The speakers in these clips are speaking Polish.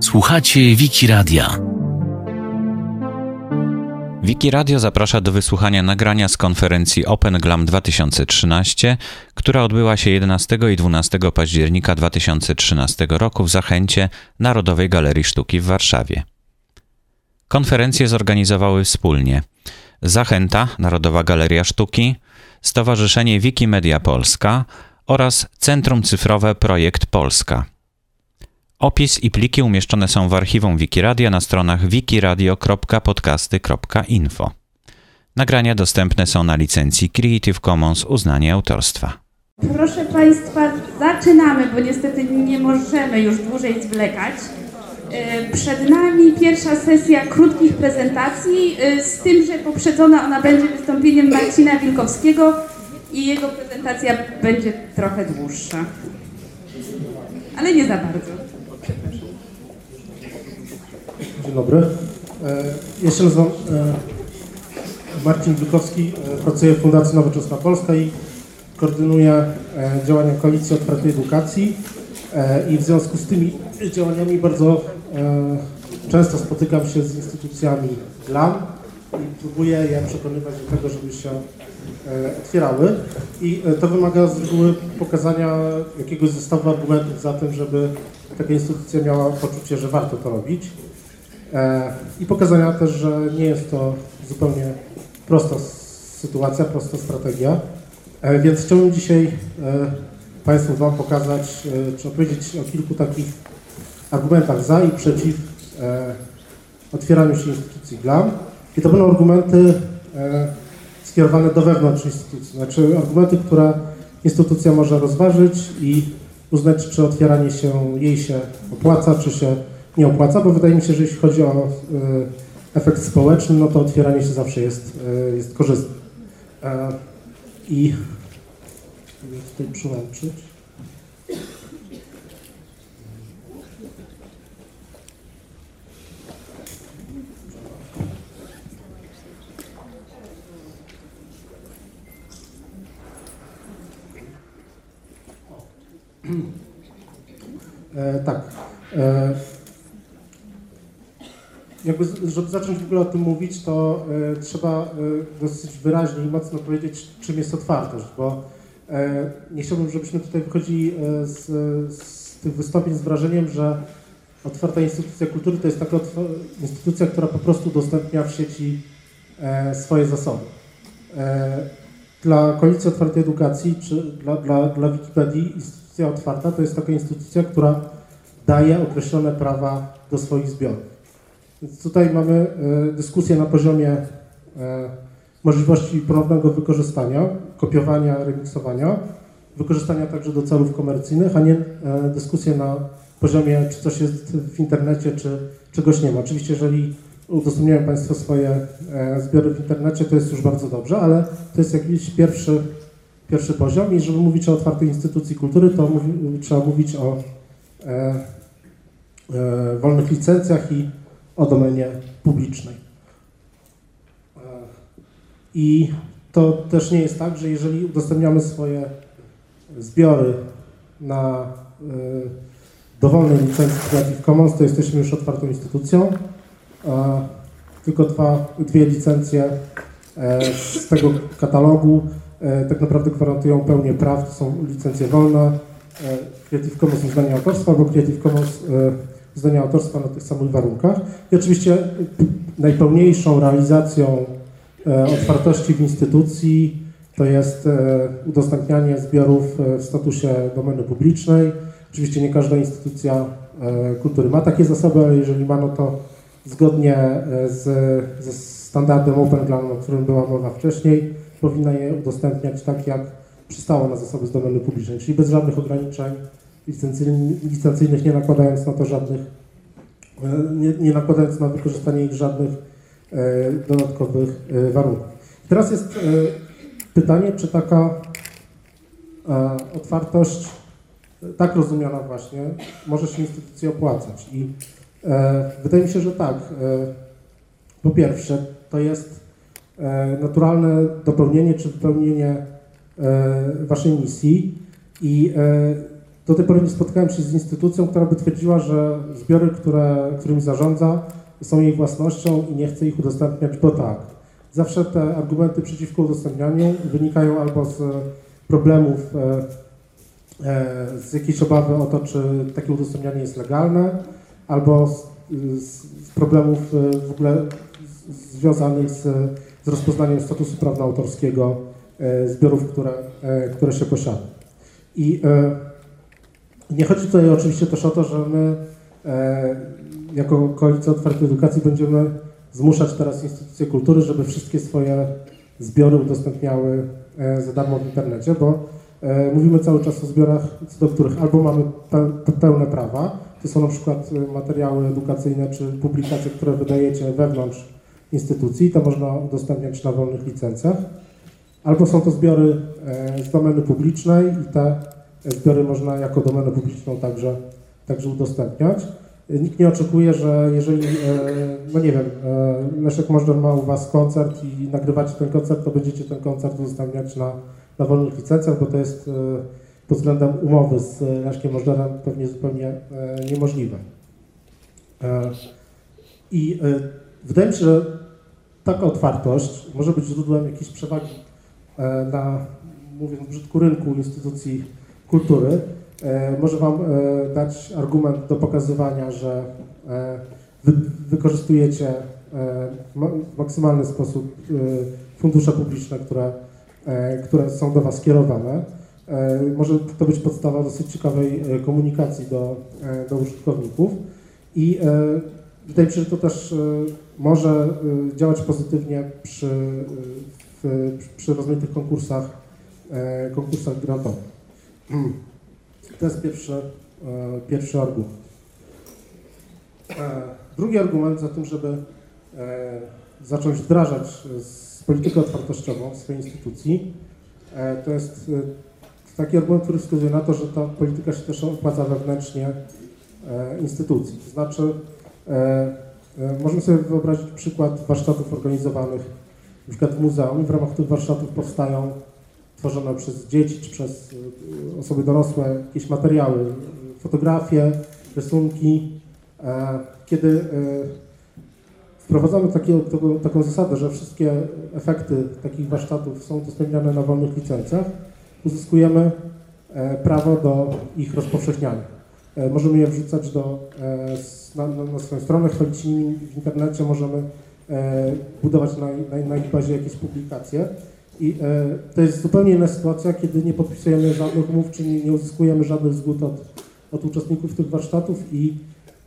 Słuchacie Wiki Radia. Wiki Radio zaprasza do wysłuchania nagrania z konferencji Open Glam 2013, która odbyła się 11 i 12 października 2013 roku w Zachęcie Narodowej Galerii Sztuki w Warszawie. Konferencje zorganizowały wspólnie Zachęta Narodowa Galeria Sztuki, Stowarzyszenie Wikimedia Polska oraz Centrum Cyfrowe Projekt Polska. Opis i pliki umieszczone są w archiwum Wikiradia na stronach wikiradio.podcasty.info. Nagrania dostępne są na licencji Creative Commons uznanie autorstwa. Proszę Państwa, zaczynamy, bo niestety nie możemy już dłużej zwlekać. E, przed nami pierwsza sesja krótkich prezentacji, e, z tym, że poprzedzona ona będzie wystąpieniem Marcina Wilkowskiego i jego prezentacja będzie trochę dłuższa. Ale nie za bardzo. Dzień dobry. E, się nazywam Marcin Wilkowski, pracuję w Fundacji Nowoczesna Polska i koordynuję działania Koalicji Otwartej Edukacji i w związku z tymi działaniami bardzo E, często spotykam się z instytucjami GLAM i próbuję je przekonywać do tego, żeby się e, otwierały i e, to wymaga z reguły pokazania jakiegoś zestawu argumentów za tym, żeby taka instytucja miała poczucie, że warto to robić i pokazania też, że nie jest to zupełnie prosta sytuacja, prosta strategia. Więc chciałbym dzisiaj Państwu Wam pokazać, czy opowiedzieć o kilku takich argumentach za i przeciw e, otwieraniu się instytucji GLAM. I to będą argumenty e, skierowane do wewnątrz instytucji, znaczy argumenty, które instytucja może rozważyć i uznać, czy otwieranie się jej się opłaca, czy się nie opłaca, bo wydaje mi się, że jeśli chodzi o e, efekt społeczny, no to otwieranie się zawsze jest, e, jest korzystne. E, I tutaj przyłączyć. E, tak. E, jakby, żeby zacząć w ogóle o tym mówić, to e, trzeba e, dosyć wyraźnie i mocno powiedzieć, czym jest otwartość, bo e, nie chciałbym, żebyśmy tutaj wychodzili e, z, z tych wystąpień z wrażeniem, że otwarta instytucja kultury to jest taka instytucja, która po prostu udostępnia w sieci swoje zasoby. Dla Koalicji Otwartej Edukacji, czy dla, dla, dla Wikipedii instytucja otwarta to jest taka instytucja, która daje określone prawa do swoich zbiorów. Więc tutaj mamy e, dyskusję na poziomie e, możliwości ponownego wykorzystania, kopiowania, remiksowania, wykorzystania także do celów komercyjnych, a nie e, dyskusję na poziomie, czy coś jest w internecie, czy czegoś nie ma. Oczywiście, jeżeli udostępniają Państwo swoje zbiory w internecie, to jest już bardzo dobrze, ale to jest jakiś pierwszy pierwszy poziom i żeby mówić o otwartej instytucji kultury, to mówi, trzeba mówić o e, e, wolnych licencjach i o domenie publicznej. E, I to też nie jest tak, że jeżeli udostępniamy swoje zbiory na e, dowolnej licencji Creative Commons, to jesteśmy już otwartą instytucją. Tylko dwa, dwie licencje e, z tego katalogu E, tak naprawdę gwarantują pełnię praw, to są licencje wolne, e, Creative Commons uznania autorstwa albo Creative Commons uznania autorstwa na tych samych warunkach. I oczywiście najpełniejszą realizacją otwartości w instytucji to jest udostępnianie zbiorów w statusie domeny publicznej. Oczywiście nie każda instytucja kultury ma takie zasoby, ale jeżeli ma, no to zgodnie z, ze standardem Open o którym była mowa wcześniej, powinna je udostępniać tak, jak przystało na zasoby z domeny publicznej, czyli bez żadnych ograniczeń licencyjnych, nie nakładając na to żadnych, e, nie, nie nakładając na wykorzystanie ich żadnych e, dodatkowych e, warunków. Teraz jest pytanie, czy taka otwartość, tak rozumiana właśnie, może się instytucji opłacać. I wydaje mi się, że tak. Po pierwsze, to jest E, naturalne dopełnienie czy wypełnienie e, waszej misji i e, do tej pory nie spotkałem się z instytucją, która by twierdziła, że zbiory, które, którymi zarządza, są jej własnością i nie chce ich udostępniać, bo tak. Zawsze te argumenty przeciwko udostępnianiu wynikają albo z problemów, e, e, z jakiejś obawy o to, czy takie udostępnianie jest legalne, albo z, z, problemów e, w ogóle związanych z, z rozpoznaniem statusu prawnoautorskiego e, zbiorów, które, e, które się posiada. I nie chodzi tutaj oczywiście też o to, że my jako Koalicja Otwartej Edukacji będziemy zmuszać teraz instytucje kultury, żeby wszystkie swoje zbiory udostępniały za darmo w internecie, bo mówimy cały czas o zbiorach, co do których albo mamy pe pełne prawa, to są na przykład e, materiały edukacyjne czy publikacje, które wydajecie wewnątrz instytucji, to można udostępniać na wolnych licencjach, albo są to zbiory e, z domeny publicznej i te zbiory można jako domenę publiczną także, także udostępniać. Nikt nie oczekuje, że jeżeli, e, no nie wiem, e, Leszek Możdżer ma u Was koncert i nagrywacie ten koncert, to będziecie ten koncert udostępniać na, na wolnych licencjach, bo to jest pod względem umowy z Leszkiem Możdżerem pewnie zupełnie niemożliwe. I wydaje mi się, że taka otwartość może być źródłem jakiejś przewagi na, mówiąc brzydku, rynku instytucji kultury, E, może Wam e, dać argument do pokazywania, że e, wy, wykorzystujecie w maksymalny sposób fundusze publiczne, które, które są do Was kierowane. Może to być podstawa dosyć ciekawej komunikacji do, do użytkowników i wydaje mi się, że to też może działać pozytywnie przy, w, przy rozmaitych konkursach, konkursach grantowych. To jest pierwszy, e, pierwszy argument. E, drugi argument za tym, żeby e, zacząć wdrażać politykę otwartościową w swojej instytucji, to jest taki argument, który wskazuje na to, że ta polityka się też opłaca wewnętrznie instytucji. To znaczy, możemy sobie wyobrazić przykład warsztatów organizowanych na przykład w muzeum w ramach tych warsztatów powstają tworzone przez dzieci czy przez e, osoby dorosłe jakieś materiały, fotografie, rysunki. E, kiedy e, wprowadzamy takie, taką zasadę, że wszystkie efekty takich warsztatów są udostępniane na wolnych licencjach, uzyskujemy prawo do ich rozpowszechniania. Możemy je wrzucać do, na, na swoją stronę, chwalić nimi w internecie, możemy budować na, na, na ich bazie jakieś publikacje. I e, to jest zupełnie inna sytuacja, kiedy nie podpisujemy żadnych umów, czy nie, uzyskujemy żadnych zgód od, od uczestników tych warsztatów i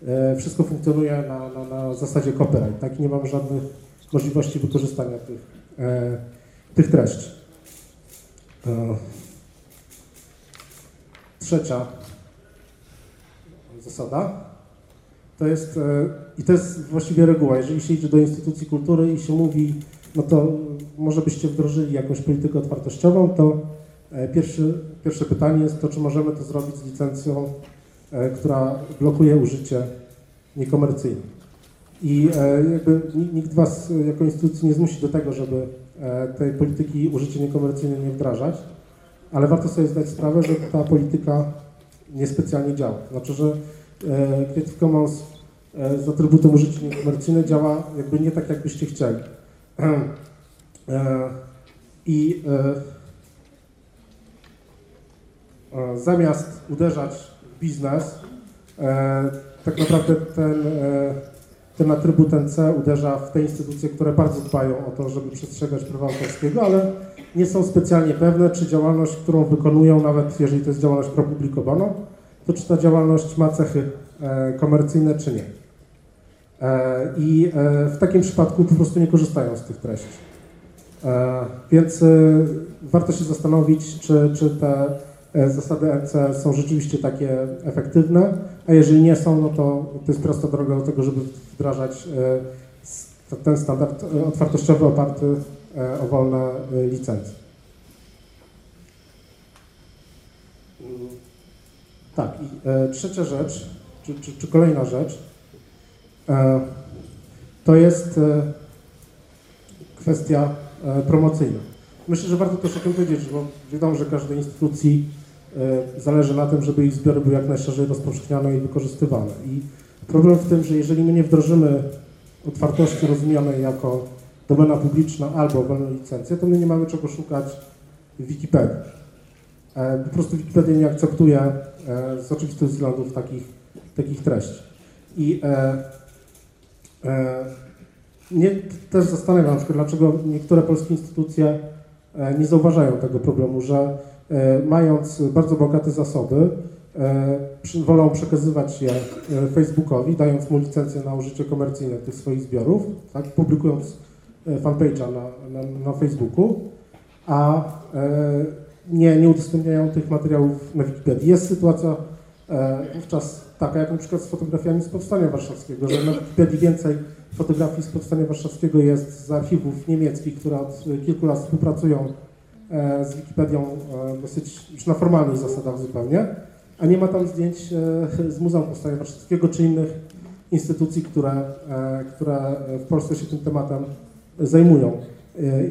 e, wszystko funkcjonuje na, na, na zasadzie copyright, tak? Nie mamy żadnych możliwości wykorzystania tych, e, tych treści. Trzecia zasada. To jest, e, i to jest właściwie reguła, jeżeli się idzie do instytucji kultury i się mówi, no to może byście wdrożyli jakąś politykę otwartościową, to e, pierwszy, pierwsze pytanie jest to, czy możemy to zrobić z licencją, e, która blokuje użycie niekomercyjne. I jakby nikt Was jako instytucji nie zmusi do tego, żeby tej polityki użycie niekomercyjne nie wdrażać, ale warto sobie zdać sprawę, że ta polityka niespecjalnie działa. Znaczy, że Creative Commons z atrybutem użycie niekomercyjne działa jakby nie tak, jakbyście chcieli. E, I e, e, zamiast uderzać w biznes, tak naprawdę ten, ten atrybut NC uderza w te instytucje, które bardzo dbają o to, żeby przestrzegać prawa autorskiego, ale nie są specjalnie pewne, czy działalność, którą wykonują, nawet jeżeli to jest działalność propublikowana, to czy ta działalność ma cechy komercyjne, czy nie. I w takim przypadku po prostu nie korzystają z tych treści. E, więc e, warto się zastanowić, czy, czy te e, zasady NC są rzeczywiście takie efektywne, a jeżeli nie są, no to to jest prosta droga do tego, żeby wdrażać ten standard otwartościowy oparty o wolne licencje. Tak, i trzecia rzecz, czy, czy, czy kolejna rzecz, to jest kwestia E, promocyjna. Myślę, że warto też o tym powiedzieć, bo wiadomo, że każdej instytucji zależy na tym, żeby ich zbiory były jak najszerzej rozpowszechniane i wykorzystywane. I problem w tym, że jeżeli my nie wdrożymy otwartości rozumianej jako domena publiczna albo wolną licencję, to my nie mamy czego szukać w Wikipedii. Po prostu Wikipedia nie akceptuje z oczywistych względów takich, takich treści. I e, e, mnie też zastanawiam, na przykład, dlaczego niektóre polskie instytucje e, nie zauważają tego problemu, że e, mając bardzo bogate zasoby, e, przy, wolą przekazywać je e, Facebookowi, dając mu licencję na użycie komercyjne tych swoich zbiorów, tak, publikując fanpage'a na, na, na Facebooku, a nie, nie udostępniają tych materiałów na Wikipedii. Jest sytuacja wówczas taka jak na przykład z fotografiami z Powstania Warszawskiego, że na Wikipedii więcej fotografii z Powstania Warszawskiego jest z archiwów niemieckich, które od kilku lat współpracują e, z Wikipedią e, dosyć już na formalnych zasadach zupełnie, a nie ma tam zdjęć e, z Muzeum Powstania Warszawskiego czy innych instytucji, które, które w Polsce się tym tematem zajmują.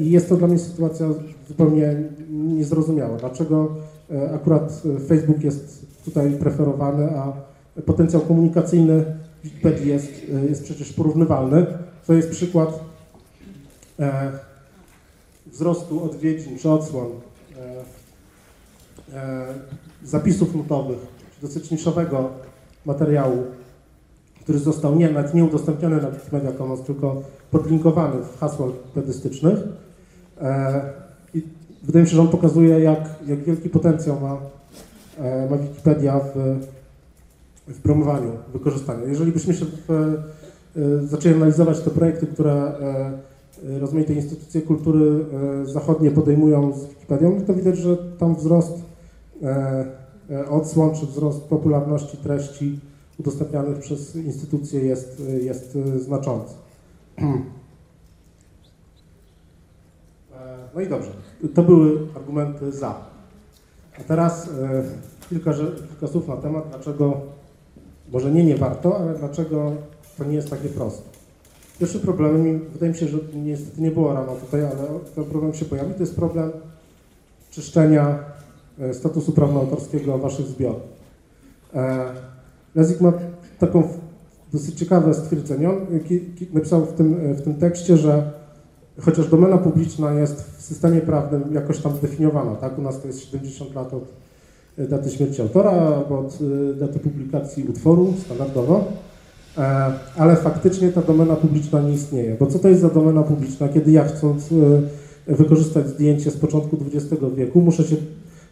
I jest to dla mnie sytuacja zupełnie niezrozumiała. Dlaczego akurat Facebook jest tutaj preferowany, a potencjał komunikacyjny Wikipedii jest, e, jest przecież porównywalny. To jest przykład e, wzrostu odwiedzin czy odsłon e, e, zapisów nutowych, dosyć niszowego materiału, który został nie, nawet nie udostępniony na Wikimedia Commons, tylko podlinkowany w hasłach wikipedystycznych. E, I wydaje mi się, że on pokazuje, jak, jak wielki potencjał ma, e, ma Wikipedia w w promowaniu wykorzystania. Jeżeli byśmy się w, e, zaczęli analizować te projekty, które rozmaite instytucje kultury zachodnie podejmują z Wikipedią, to widać, że tam wzrost odsłon czy wzrost popularności treści udostępnianych przez instytucje jest, jest znaczący. No i dobrze, to były argumenty za. A teraz kilka, kilka słów na temat, dlaczego może nie nie warto, ale dlaczego to nie jest takie proste. Pierwszy problem, wydaje mi się, że niestety nie było rano tutaj, ale ten problem się pojawi, to jest problem czyszczenia e, statusu prawnoautorskiego waszych zbiorów. E, Lezik ma taką dosyć ciekawe stwierdzenie. On napisał w tym, w tym tekście, że chociaż domena publiczna jest w systemie prawnym jakoś tam zdefiniowana, tak? U nas to jest 70 lat od daty śmierci autora albo od daty publikacji utworu standardowo, e, ale faktycznie ta domena publiczna nie istnieje. Bo co to jest za domena publiczna, kiedy ja chcąc wykorzystać zdjęcie z początku XX wieku, muszę się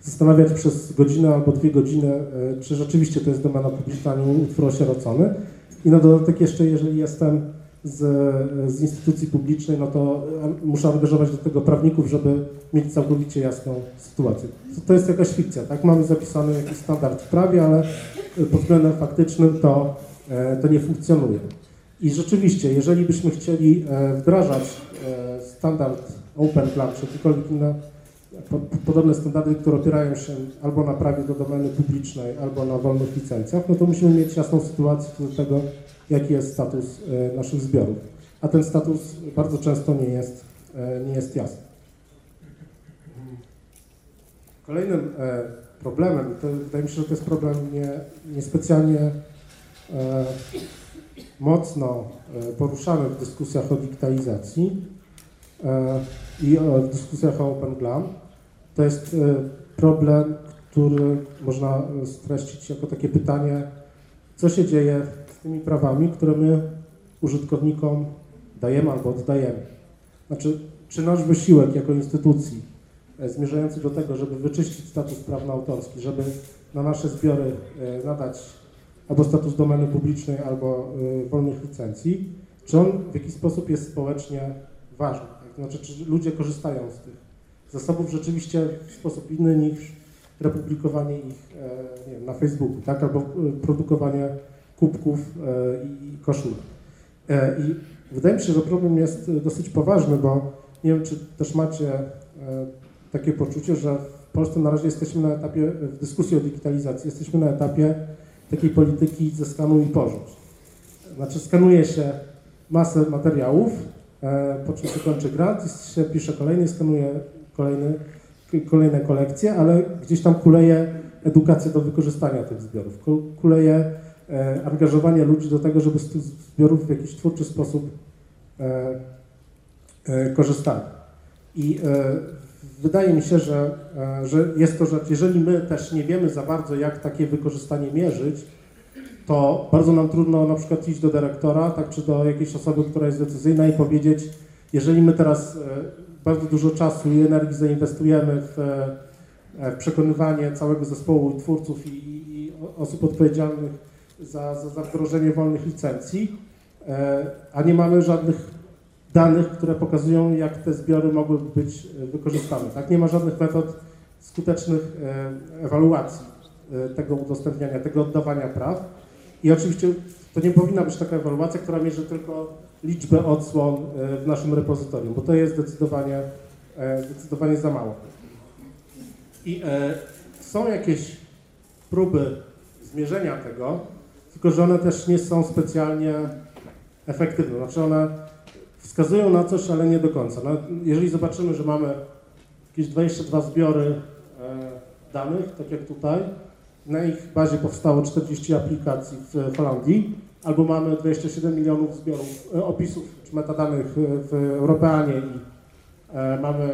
zastanawiać przez godzinę albo dwie godziny, czy rzeczywiście to jest domena publiczna, a nie utwór osierocony. I na dodatek jeszcze, jeżeli jestem z, z instytucji publicznej, no to muszę angażować do tego prawników, żeby mieć całkowicie jasną sytuację. To, jest jakaś fikcja, tak? Mamy zapisany jakiś standard w prawie, ale pod względem faktycznym to, e, to nie funkcjonuje. I rzeczywiście, jeżeli byśmy chcieli e, wdrażać e, standard Open Plan, czy jakiekolwiek inne podobne standardy, które opierają się albo na prawie do domeny publicznej, albo na wolnych licencjach, no to musimy mieć jasną sytuację co do tego, jaki jest status e, naszych zbiorów. A ten status bardzo często nie jest, e, nie jest jasny. Kolejnym e, problemem, to wydaje mi się, że to jest problem nie, niespecjalnie mocno poruszany w dyskusjach o digitalizacji i w dyskusjach o Open Glam, to jest problem, który można streścić jako takie pytanie, co się dzieje tymi prawami, które my użytkownikom dajemy albo oddajemy. Znaczy, czy nasz wysiłek jako instytucji e, zmierzający do tego, żeby wyczyścić status prawno-autorski, żeby na nasze zbiory e, nadać albo status domeny publicznej, albo e, wolnych licencji, czy on w jakiś sposób jest społecznie ważny? Tak? Znaczy, czy ludzie korzystają z tych zasobów rzeczywiście w sposób inny niż republikowanie ich nie wiem, na Facebooku, tak? albo produkowanie kubków e, i koszulek. E, I wydaje mi się, że problem jest dosyć poważny, bo nie wiem, czy też macie e, takie poczucie, że w Polsce na razie jesteśmy na etapie, w dyskusji o digitalizacji, jesteśmy na etapie takiej polityki ze skanu i porzuć. Znaczy skanuje się masę materiałów, po czym się kończy grant i się pisze kolejny, skanuje kolejny, kolejne kolekcje, ale gdzieś tam kuleje edukacja do wykorzystania tych zbiorów, kuleje e, angażowanie ludzi do tego, żeby z tych zbiorów w jakiś twórczy sposób e, e, korzystali. I wydaje mi się, że, że jest to rzecz, jeżeli my też nie wiemy za bardzo, jak takie wykorzystanie mierzyć, to bardzo nam trudno na przykład iść do dyrektora, tak, czy do jakiejś osoby, która jest decyzyjna i powiedzieć, jeżeli my teraz bardzo dużo czasu i energii zainwestujemy w, w przekonywanie całego zespołu twórców i, i osób odpowiedzialnych za, za, za wdrożenie wolnych licencji, e, a nie mamy żadnych danych, które pokazują, jak te zbiory mogłyby być e, wykorzystane. Tak? Nie ma żadnych metod skutecznych e, ewaluacji tego udostępniania, tego oddawania praw. I oczywiście to nie powinna być taka ewaluacja, która mierzy tylko liczbę odsłon w naszym repozytorium, bo to jest zdecydowanie, zdecydowanie za mało. I są jakieś próby zmierzenia tego, tylko że one też nie są specjalnie efektywne. Znaczy one wskazują na coś, ale nie do końca. No, jeżeli zobaczymy, że mamy jakieś 22 zbiory e, danych, tak jak tutaj, na ich bazie powstało 40 aplikacji w Holandii, albo mamy 27 milionów zbiorów, e, opisów czy metadanych w Europeanie i e, mamy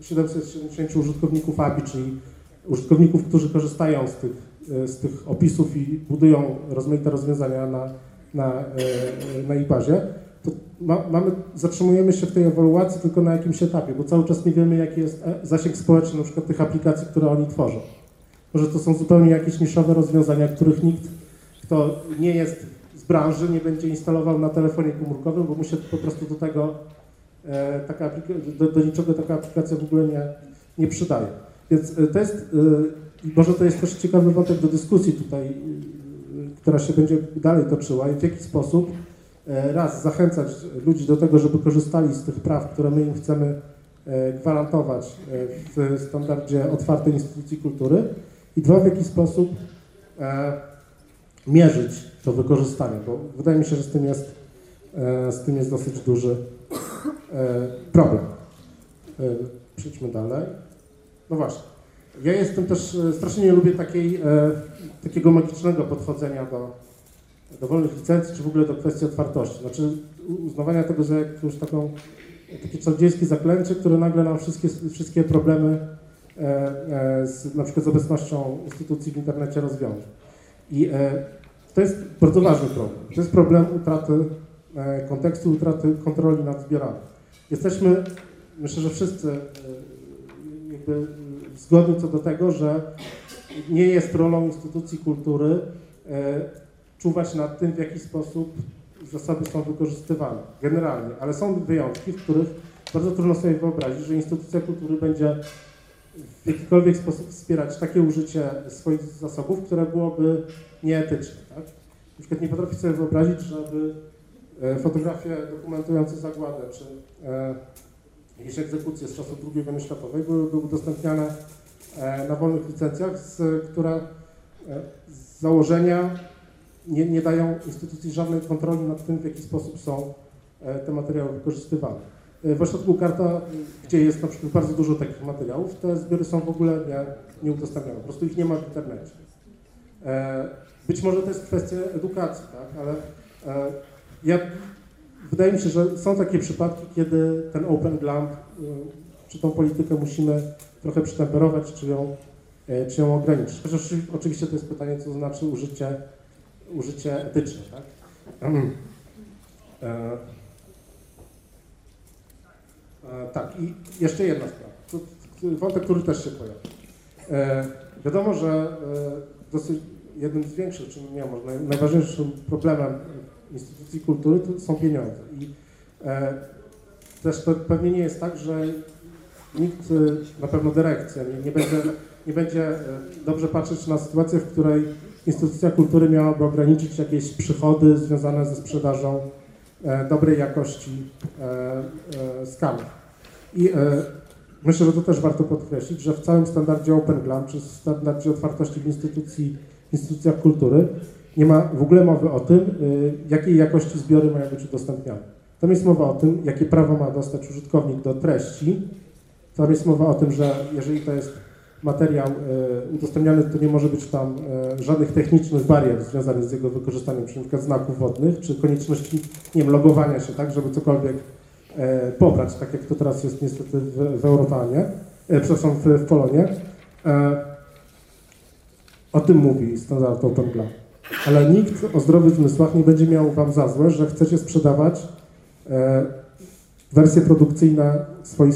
770 użytkowników API, czyli użytkowników, którzy korzystają z tych z tych opisów i budują rozmaite rozwiązania na, na, e, na ich bazie, to ma, mamy, zatrzymujemy się w tej ewaluacji tylko na jakimś etapie, bo cały czas nie wiemy, jaki jest e, zasięg społeczny na przykład tych aplikacji, które oni tworzą. Może to są zupełnie jakieś niszowe rozwiązania, których nikt, kto nie jest z branży, nie będzie instalował na telefonie komórkowym, bo mu się po prostu do tego e, taka do, do niczego taka aplikacja w ogóle nie, nie przydaje. Więc to jest i może to jest też ciekawy wątek do dyskusji tutaj, y, która się będzie dalej toczyła i w jaki sposób e, raz zachęcać ludzi do tego, żeby korzystali z tych praw, które my im chcemy e, gwarantować e, w standardzie otwartej instytucji kultury i dwa, w jaki sposób mierzyć to wykorzystanie, bo wydaje mi się, że z tym jest, z tym jest dosyć duży problem. Przejdźmy dalej. No właśnie. Ja jestem też, e, strasznie nie lubię takiej, e, takiego magicznego podchodzenia do, do wolnych licencji, czy w ogóle do kwestii otwartości. Znaczy uznawania tego za jakąś taką, takie czarodziejskie zaklęcie, które nagle nam wszystkie, wszystkie problemy e, e, z, na przykład z obecnością instytucji w internecie rozwiąże. I e, to jest bardzo ważny problem. To jest problem utraty e, kontekstu, utraty kontroli nad zbiorami. Jesteśmy, myślę, że wszyscy jakby zgodni co do tego, że nie jest rolą instytucji kultury e, czuwać nad tym, w jaki sposób zasoby są wykorzystywane, generalnie, ale są wyjątki, w których bardzo trudno sobie wyobrazić, że instytucja kultury będzie w jakikolwiek sposób wspierać takie użycie swoich zasobów, które byłoby nieetyczne. Tak? Na przykład nie potrafię sobie wyobrazić, żeby e, fotografie dokumentujące zagładę, czy e, jakieś egzekucje z czasów II wojny światowej były, były udostępniane e, na wolnych licencjach, z, które z założenia nie, nie dają instytucji żadnej kontroli nad tym, w jaki sposób są te materiały wykorzystywane. W ośrodku Karta, gdzie jest na przykład bardzo dużo takich materiałów, te zbiory są w ogóle nie, nie udostępnione, po prostu ich nie ma w internecie. Być może to jest kwestia edukacji, tak? ale ja wydaje mi się, że są takie przypadki, kiedy ten open glamp, czy tą politykę musimy trochę przytemperować, czy ją, e, czy ją ograniczyć. Chociaż oczywiście to jest pytanie, co znaczy użycie, użycie etyczne. Tak? E, tak, i jeszcze jedna sprawa. Wątek, który też się pojawia. E, wiadomo, że e, dosyć jednym z większych, czy nie, może najważniejszym problemem instytucji kultury są pieniądze. I też pewnie nie jest tak, że nikt, na pewno dyrekcja, nie, będzie, nie będzie dobrze patrzeć na sytuację, w której instytucja kultury miałaby ograniczyć jakieś przychody związane ze sprzedażą dobrej jakości skanów. I myślę, że to też warto podkreślić, że w całym standardzie Open Glam, czy standardzie otwartości w instytucji, instytucjach kultury, nie ma w ogóle mowy o tym, y, jakiej jakości zbiory mają być udostępniane. Tam jest mowa o tym, jakie prawo ma dostać użytkownik do treści. Tam jest mowa o tym, że jeżeli to jest materiał e, udostępniany, to nie może być tam e, żadnych technicznych barier związanych z jego wykorzystaniem, np. znaków wodnych, czy konieczności, nie wiem, logowania się, tak, żeby cokolwiek e, pobrać, tak jak to teraz jest niestety w, w Europanie, e, przepraszam, w, w Polonie. E, o tym mówi standard OpenGLA. Ale nikt o zdrowych zmysłach nie będzie miał Wam za złe, że chcecie sprzedawać e, wersje produkcyjne swoich.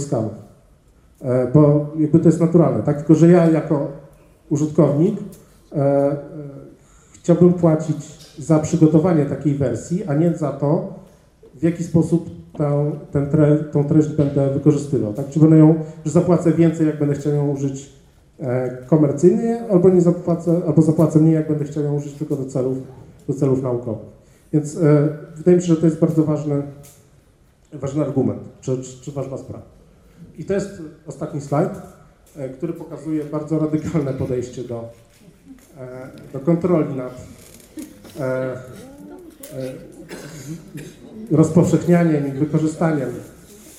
E, bo jakby to jest naturalne, tak? Tylko, że ja jako użytkownik e, e, chciałbym płacić za przygotowanie takiej wersji, a nie za to, w jaki sposób tę, ten tre, tą treść będę wykorzystywał. Tak? Czy będę ją, że zapłacę więcej, jak będę chciał ją użyć e, komercyjnie, albo nie zapłacę, albo zapłacę mniej, jak będę chciał ją użyć tylko do celów, do celów naukowych. Więc e, wydaje mi się, że to jest bardzo ważny, ważny argument, czy, czy, czy ważna sprawa. I to jest ostatni slajd, e, który pokazuje bardzo radykalne podejście do, e, do kontroli nad e, e, rozpowszechnianiem i wykorzystaniem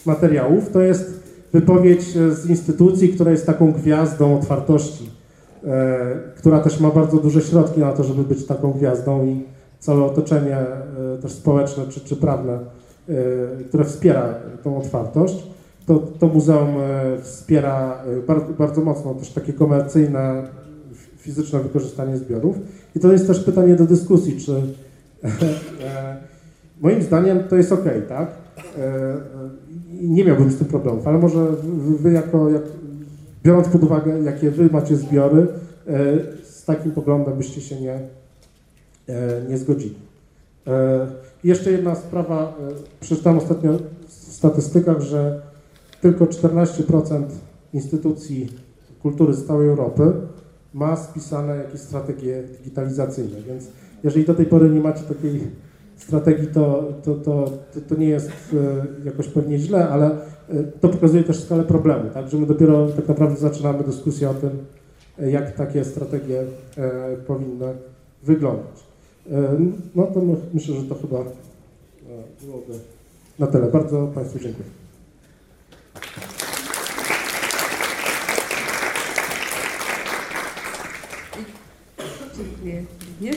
materiałów. To jest wypowiedź z instytucji, która jest taką gwiazdą otwartości, e, która też ma bardzo duże środki na to, żeby być taką gwiazdą i całe otoczenie e, też społeczne czy, czy prawne, e, które wspiera tą otwartość. To, to muzeum wspiera bardzo, bardzo mocno też takie komercyjne, fizyczne wykorzystanie zbiorów. I to jest też pytanie do dyskusji, czy moim zdaniem to jest ok, tak? E, e, nie miałbym z tym problemów, ale może wy, jako, jak, biorąc pod uwagę, jakie wy macie zbiory, e, z takim poglądem byście się nie, nie zgodzili. Jeszcze jedna sprawa, przeczytałem ostatnio w statystykach, że tylko 14% instytucji kultury z całej Europy ma spisane jakieś strategie digitalizacyjne, więc jeżeli do tej pory nie macie takiej strategii, to, to, to, to, nie jest e, jakoś pewnie źle, ale e, to pokazuje też skalę problemu, tak, że my dopiero tak naprawdę zaczynamy dyskusję o tym, e, jak takie strategie powinny wyglądać. No to my, myślę, że to chyba byłoby na tyle. Bardzo Państwu dziękuję. Dziękuję również.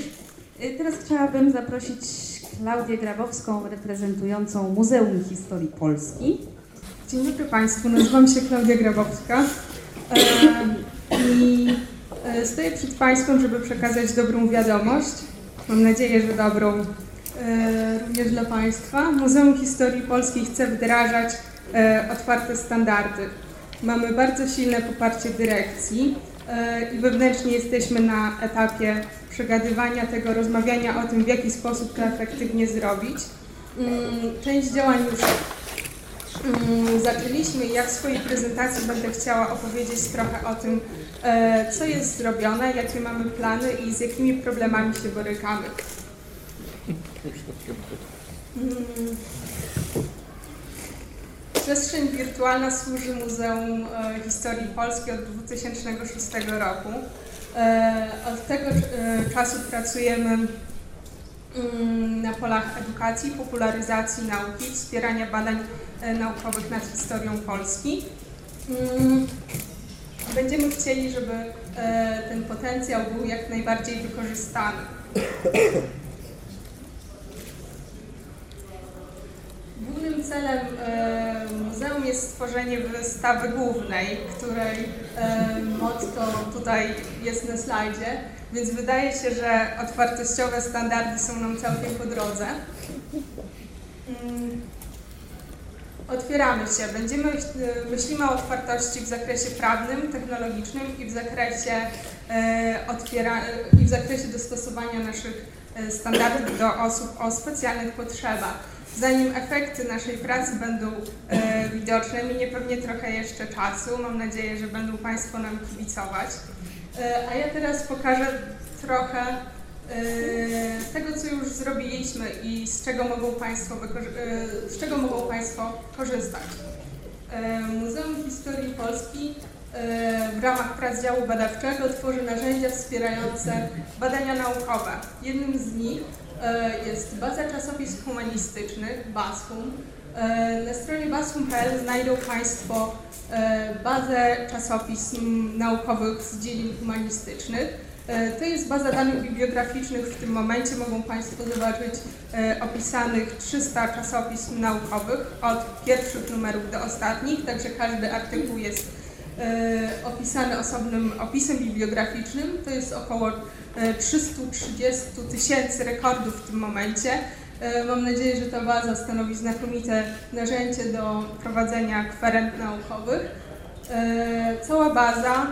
Teraz chciałabym zaprosić Klaudię Grabowską, reprezentującą Muzeum Historii Polski. Dzień dobry Państwu, nazywam się Klaudia Grabowska i e, stoję przed Państwem, żeby przekazać dobrą wiadomość. Mam nadzieję, że dobrą e, również dla Państwa. Muzeum Historii Polskiej chce wdrażać e, otwarte standardy. Mamy bardzo silne poparcie dyrekcji i wewnętrznie jesteśmy na etapie przegadywania tego, rozmawiania o tym, w jaki sposób to efektywnie zrobić. Mm, Część działań już Mm, zaczęliśmy i ja w swojej prezentacji będę chciała opowiedzieć trochę o tym, e, co jest zrobione, jakie mamy plany i z jakimi problemami się borykamy. Przestrzeń wirtualna służy Muzeum e, Historii Polski od 2006 roku. E, Od tego e, czasu pracujemy mm, na polach edukacji, popularyzacji nauki, wspierania badań naukowych nad historią Polski. Mm, Będziemy chcieli, żeby ten potencjał był jak najbardziej wykorzystany. Głównym celem muzeum jest stworzenie wystawy głównej, której e, motto tutaj jest na slajdzie, więc wydaje się, że otwartościowe standardy są nam całkiem po drodze. Mm, Otwieramy się. Będziemy, e, myślimy o otwartości w zakresie prawnym, technologicznym i w zakresie, e, otwiera, i w zakresie dostosowania naszych e, standardów do osób o specjalnych potrzebach. Zanim efekty naszej pracy będą e, widoczne, minie pewnie trochę jeszcze czasu. Mam nadzieję, że będą Państwo nam kibicować. E, a ja teraz pokażę trochę e, tego, co już zrobiliśmy i z czego mogą Państwo, e, z czego mogą Państwo korzystać. E, Muzeum Historii Polski e, w ramach prac działu badawczego tworzy narzędzia wspierające badania naukowe. Jednym z nich jest baza czasopism humanistycznych, BASHUM, E, Na stronie basum.pl znajdą Państwo e, bazę czasopism naukowych z dziedzin humanistycznych. E, To jest baza danych bibliograficznych. W tym momencie mogą Państwo zobaczyć e, opisanych 300 czasopism naukowych od pierwszych numerów do ostatnich, także każdy artykuł jest e, opisany osobnym opisem bibliograficznym. To jest około e, 330 tysięcy rekordów w tym momencie. E, Mam nadzieję, że ta baza stanowi znakomite narzędzie do prowadzenia kwerent naukowych. E, Cała baza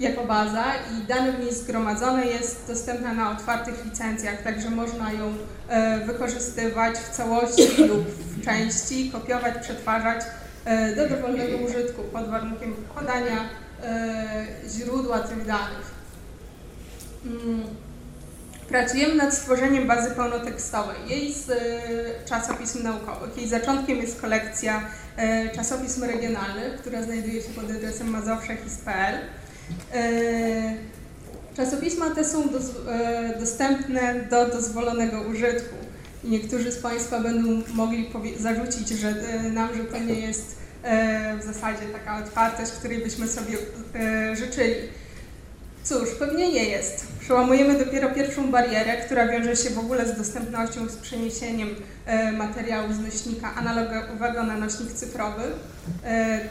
jako baza i dane w niej zgromadzone jest dostępna na otwartych licencjach, także można ją e, wykorzystywać w całości lub w części, kopiować, przetwarzać e, do dowolnego użytku pod warunkiem podania e, źródła tych danych. Mm. Pracujemy nad stworzeniem bazy pełnotekstowej, jej z e, czasopism naukowych. Jej zaczątkiem jest kolekcja e, czasopism regionalnych, która znajduje się pod adresem mazowszehist.pl. E, Czasopisma te są e, dostępne do dozwolonego użytku. Niektórzy z Państwa będą mogli zarzucić że, e, nam, że to nie jest e, w zasadzie taka otwartość, której byśmy sobie e, życzyli. Cóż, pewnie nie jest. Przełamujemy dopiero pierwszą barierę, która wiąże się w ogóle z dostępnością, z przeniesieniem materiału z nośnika analogowego na nośnik cyfrowy,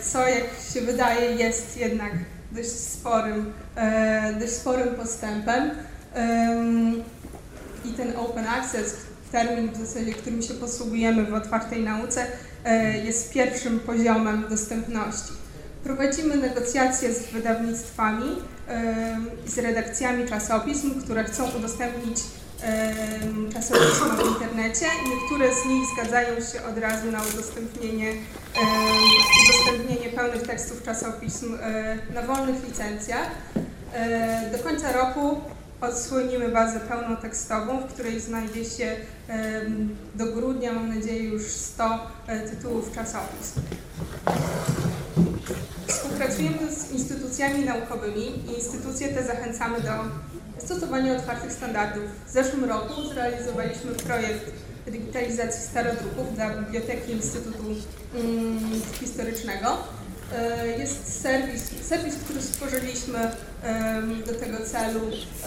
co jak się wydaje jest jednak dość sporym, dość sporym postępem. Em, I ten open access, termin w zasadzie, którym się posługujemy w otwartej nauce, e, jest pierwszym poziomem dostępności. Prowadzimy negocjacje z wydawnictwami i z redakcjami czasopism, które chcą udostępnić em, czasopisma w internecie. Niektóre z nich zgadzają się od razu na udostępnienie, udostępnienie pełnych tekstów czasopism e, na wolnych licencjach. E, Do końca roku odsłonimy bazę pełnotekstową, w której znajdzie się do grudnia, mam nadzieję, już 100 e, tytułów czasopism. Współpracujemy z instytucjami naukowymi i instytucje te zachęcamy do stosowania otwartych standardów. W zeszłym roku zrealizowaliśmy projekt digitalizacji starodruków dla Biblioteki Instytutu mm, Historycznego. E, Jest serwis, serwis, który stworzyliśmy do tego celu.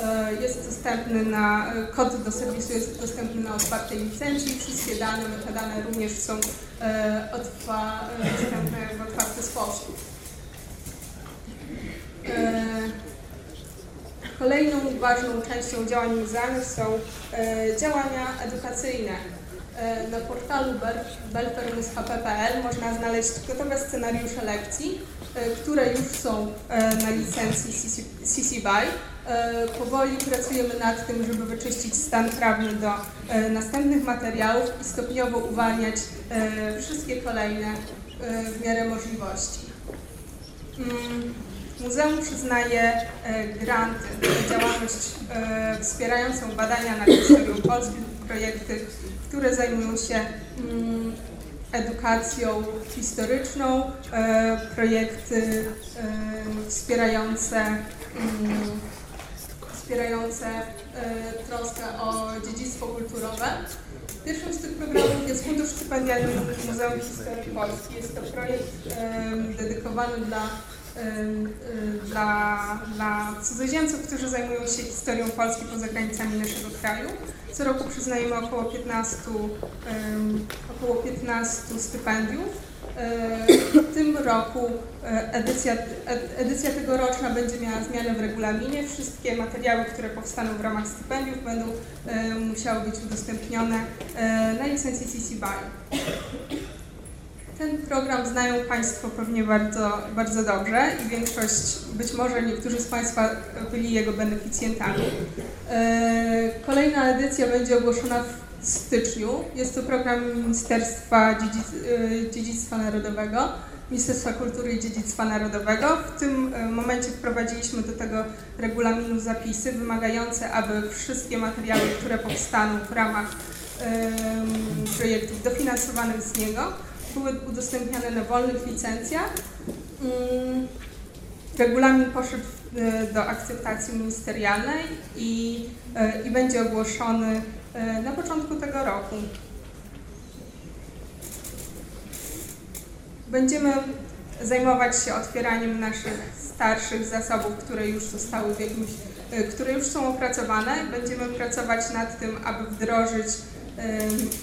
e, Jest dostępny na, kod do serwisu jest dostępny na otwartej licencji. Wszystkie dane, metadane również są e, otwa, dostępne w otwarty sposób. Kolejną ważną częścią działań muzealnych są działania edukacyjne. E, Na portalu belfermus.hp.pl można znaleźć gotowe scenariusze lekcji, e, które już są e, na licencji CC BY. Powoli pracujemy nad tym, żeby wyczyścić stan prawny do następnych materiałów i stopniowo uwalniać wszystkie kolejne w miarę możliwości. Mm, Muzeum przyznaje granty na działalność wspierającą badania nad historią Polski, projekty, które zajmują się mm, edukacją historyczną, e, projekty e, wspierające, mm, wspierające e, troskę o dziedzictwo kulturowe. Pierwszym z tych programów jest Fundusz Stypendialny Muzeum Historii Polski. Jest to projekt dedykowany dla, dla, dla cudzoziemców, którzy zajmują się historią Polski poza granicami naszego kraju. Co roku przyznajemy około 15, em, około 15 stypendiów. E, W tym roku e, edycja, ed- edycja tegoroczna będzie miała zmianę w regulaminie. Wszystkie materiały, które powstaną w ramach stypendiów będą e, musiały być udostępnione e, na licencji CC BY. Ten program znają Państwo pewnie bardzo, bardzo dobrze i większość, być może niektórzy z Państwa byli jego beneficjentami. E, Kolejna edycja będzie ogłoszona w styczniu. Jest to program Ministerstwa e, Dziedzictwa Narodowego, Ministerstwa Kultury i Dziedzictwa Narodowego. W tym e, momencie wprowadziliśmy do tego regulaminu zapisy wymagające, aby wszystkie materiały, które powstaną w ramach projektów dofinansowanych z niego, były udostępniane na wolnych licencjach. Mm, Regulamin poszedł e, do akceptacji ministerialnej i, e, i będzie ogłoszony e, na początku tego roku. Będziemy zajmować się otwieraniem naszych starszych zasobów, które już zostały w jakimś, które już są opracowane. Będziemy pracować nad tym, aby wdrożyć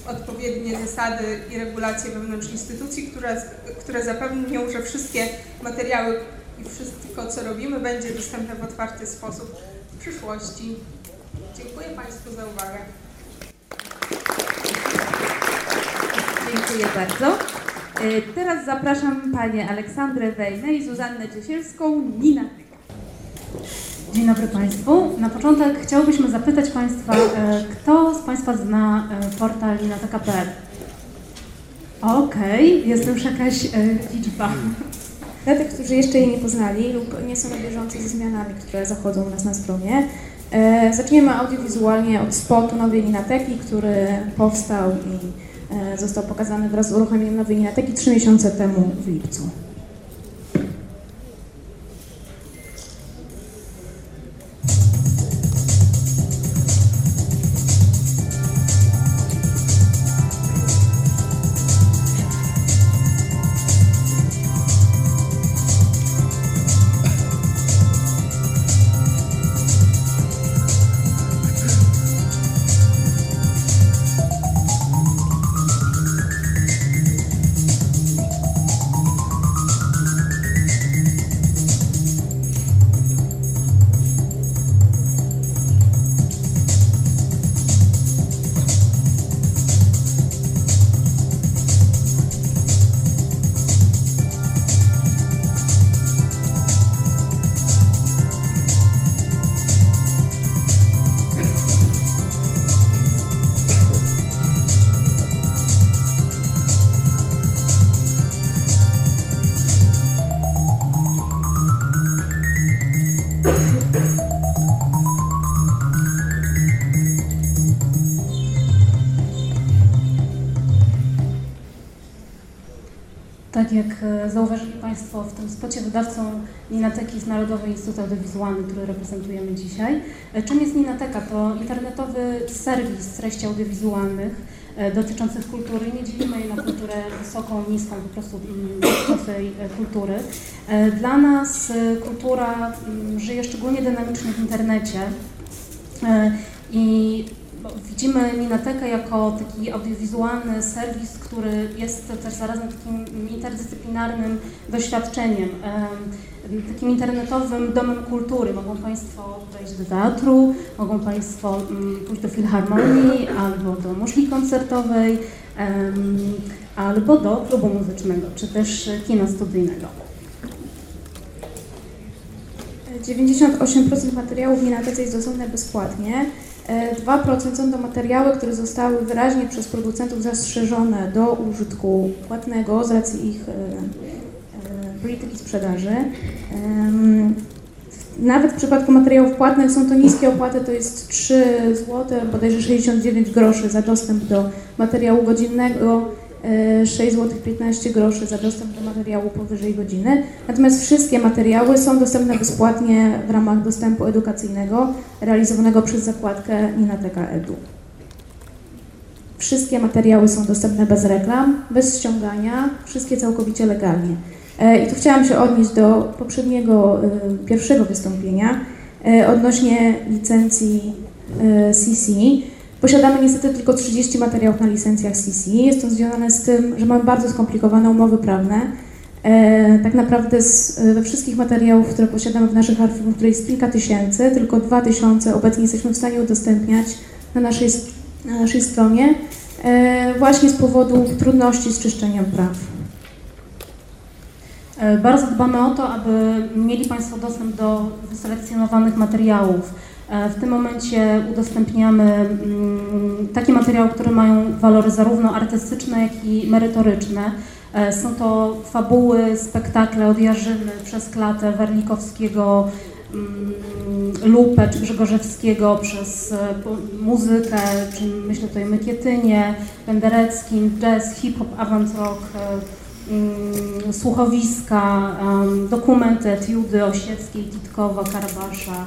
odpowiednie zasady i regulacje wewnątrz instytucji, które, które zapewnią, że wszystkie materiały i wszystko, co robimy, będzie dostępne w otwarty sposób w przyszłości. Dziękuję Państwu za uwagę. Dziękuję bardzo. E, Teraz zapraszam Panię Aleksandrę Wejnę i Zuzannę Ciesielską, Nina. Dzień dobry Państwu. Na początek chciałobyśmy zapytać Państwa, e, kto z Państwa zna e, portal linateka.pl? Okej, jest już jakaś e, liczba. Dla tych, którzy jeszcze jej nie poznali lub nie są na bieżąco ze zmianami, które zachodzą u nas na stronie, zaczniemy audiowizualnie od spotu nowej Ninateki, który powstał i został pokazany wraz z uruchomieniem nowej Ninateki trzy miesiące temu w lipcu. Wydawcą Ninateki jest Narodowy Instytut Audiowizualny, który reprezentujemy dzisiaj. E, Czym jest Ninateka? To internetowy serwis treści audiowizualnych e, dotyczących kultury. Nie dzielimy jej na kulturę wysoką, niską, po prostu mm, dotyczącej e, kultury. Dla nas kultura mm, żyje szczególnie dynamicznie w internecie i widzimy Ninatekę jako taki audiowizualny serwis, który jest też zarazem takim interdyscyplinarnym doświadczeniem, em, takim internetowym domem kultury. Mogą Państwo wejść do teatru, mogą Państwo mm, pójść do filharmonii albo do muszli koncertowej, albo do klubu muzycznego, czy też kina studyjnego. 98% materiałów w Ninatece jest dostępne bezpłatnie. E, 2% są to materiały, które zostały wyraźnie przez producentów zastrzeżone do użytku płatnego z racji ich e, e, polityki sprzedaży. Nawet w przypadku materiałów płatnych są to niskie opłaty, to jest 3 zł, bodajże 69 groszy za dostęp do materiału godzinnego, 6 zł 15 groszy za dostęp do materiału powyżej godziny. Natomiast wszystkie materiały są dostępne bezpłatnie w ramach dostępu edukacyjnego realizowanego przez zakładkę Ninateka Edu. Wszystkie materiały są dostępne bez reklam, bez ściągania, wszystkie całkowicie legalnie. E, I tu chciałam się odnieść do poprzedniego, e, pierwszego wystąpienia e, odnośnie licencji CC. Posiadamy niestety tylko 30 materiałów na licencjach CC. Jest to związane z tym, że mamy bardzo skomplikowane umowy prawne. E, tak naprawdę z, e, we wszystkich materiałów, które posiadamy w naszych archiwach, które jest kilka tysięcy, tylko 2000 obecnie jesteśmy w stanie udostępniać na naszej, na naszej stronie, e, właśnie z powodu trudności z czyszczeniem praw. E, Bardzo dbamy o to, aby mieli Państwo dostęp do wyselekcjonowanych materiałów. E, W tym momencie udostępniamy mm, takie materiały, które mają walory zarówno artystyczne, jak i merytoryczne. E, Są to fabuły, spektakle od Jarzyny przez Klatę, Werlikowskiego, mm, Lupę czy Grzegorzewskiego, przez e, muzykę, czy myślę tutaj Mykietynie, Pendereckim, jazz, hip-hop, avant-rock, mm, słuchowiska, dokumenty, etiudy Osieckiej, Titkowa, Karabasza, mm,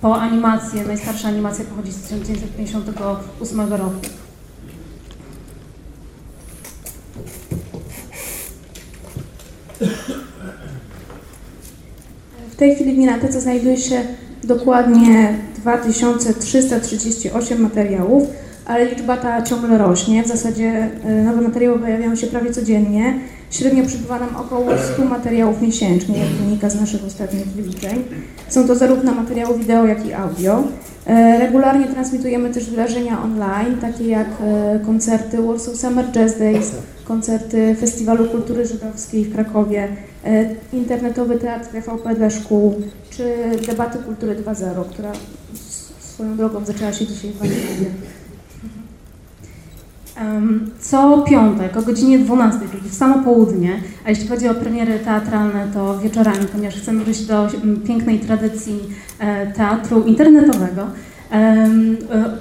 po animację, najstarsza animacja pochodzi z 1958 roku. W tej chwili w Minatece znajduje się dokładnie 2338 materiałów, ale liczba ta ciągle rośnie. W zasadzie e, nowe materiały pojawiają się prawie codziennie. Średnio przybywa nam około 100 materiałów miesięcznie, jak wynika z naszych ostatnich wyliczeń. Są to zarówno materiały wideo, jak i audio. E, Regularnie transmitujemy też wydarzenia online, takie jak e, koncerty Warsaw Summer Jazz Days, koncerty Festiwalu Kultury Żydowskiej w Krakowie, e, internetowy teatr TVP dla szkół, czy debaty Kultury 2.0, która swoją drogą zaczęła się dzisiaj w Warszawie. Co piątek o godzinie 12, czyli w samo południe, a jeśli chodzi o premiery teatralne, to wieczorami, ponieważ chcemy wrócić do pięknej tradycji e, teatru internetowego. e,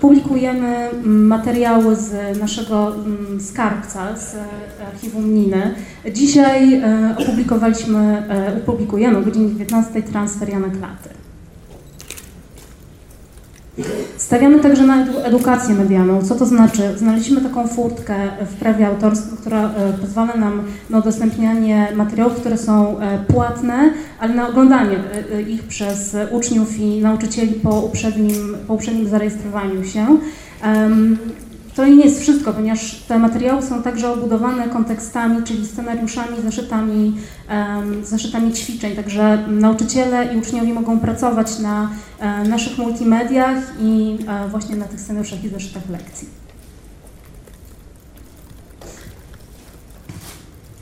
Publikujemy materiały z naszego skarbca, z e, archiwum Niny. Dzisiaj opublikowaliśmy, opublikujemy o godzinie 19 transfer Jana Klaty. Stawiamy także na edu- edukację medialną. Co to znaczy? Znaleźliśmy taką furtkę w prawie autorskim, która e, pozwala nam na udostępnianie materiałów, które są e, płatne, ale na oglądanie e, ich przez uczniów i nauczycieli po uprzednim, po uprzednim zarejestrowaniu się. To nie jest wszystko, ponieważ te materiały są także obudowane kontekstami, czyli scenariuszami, zeszytami, zeszytami ćwiczeń. Także nauczyciele i uczniowie mogą pracować na e, naszych multimediach i e, właśnie na tych scenariuszach i zeszytach lekcji.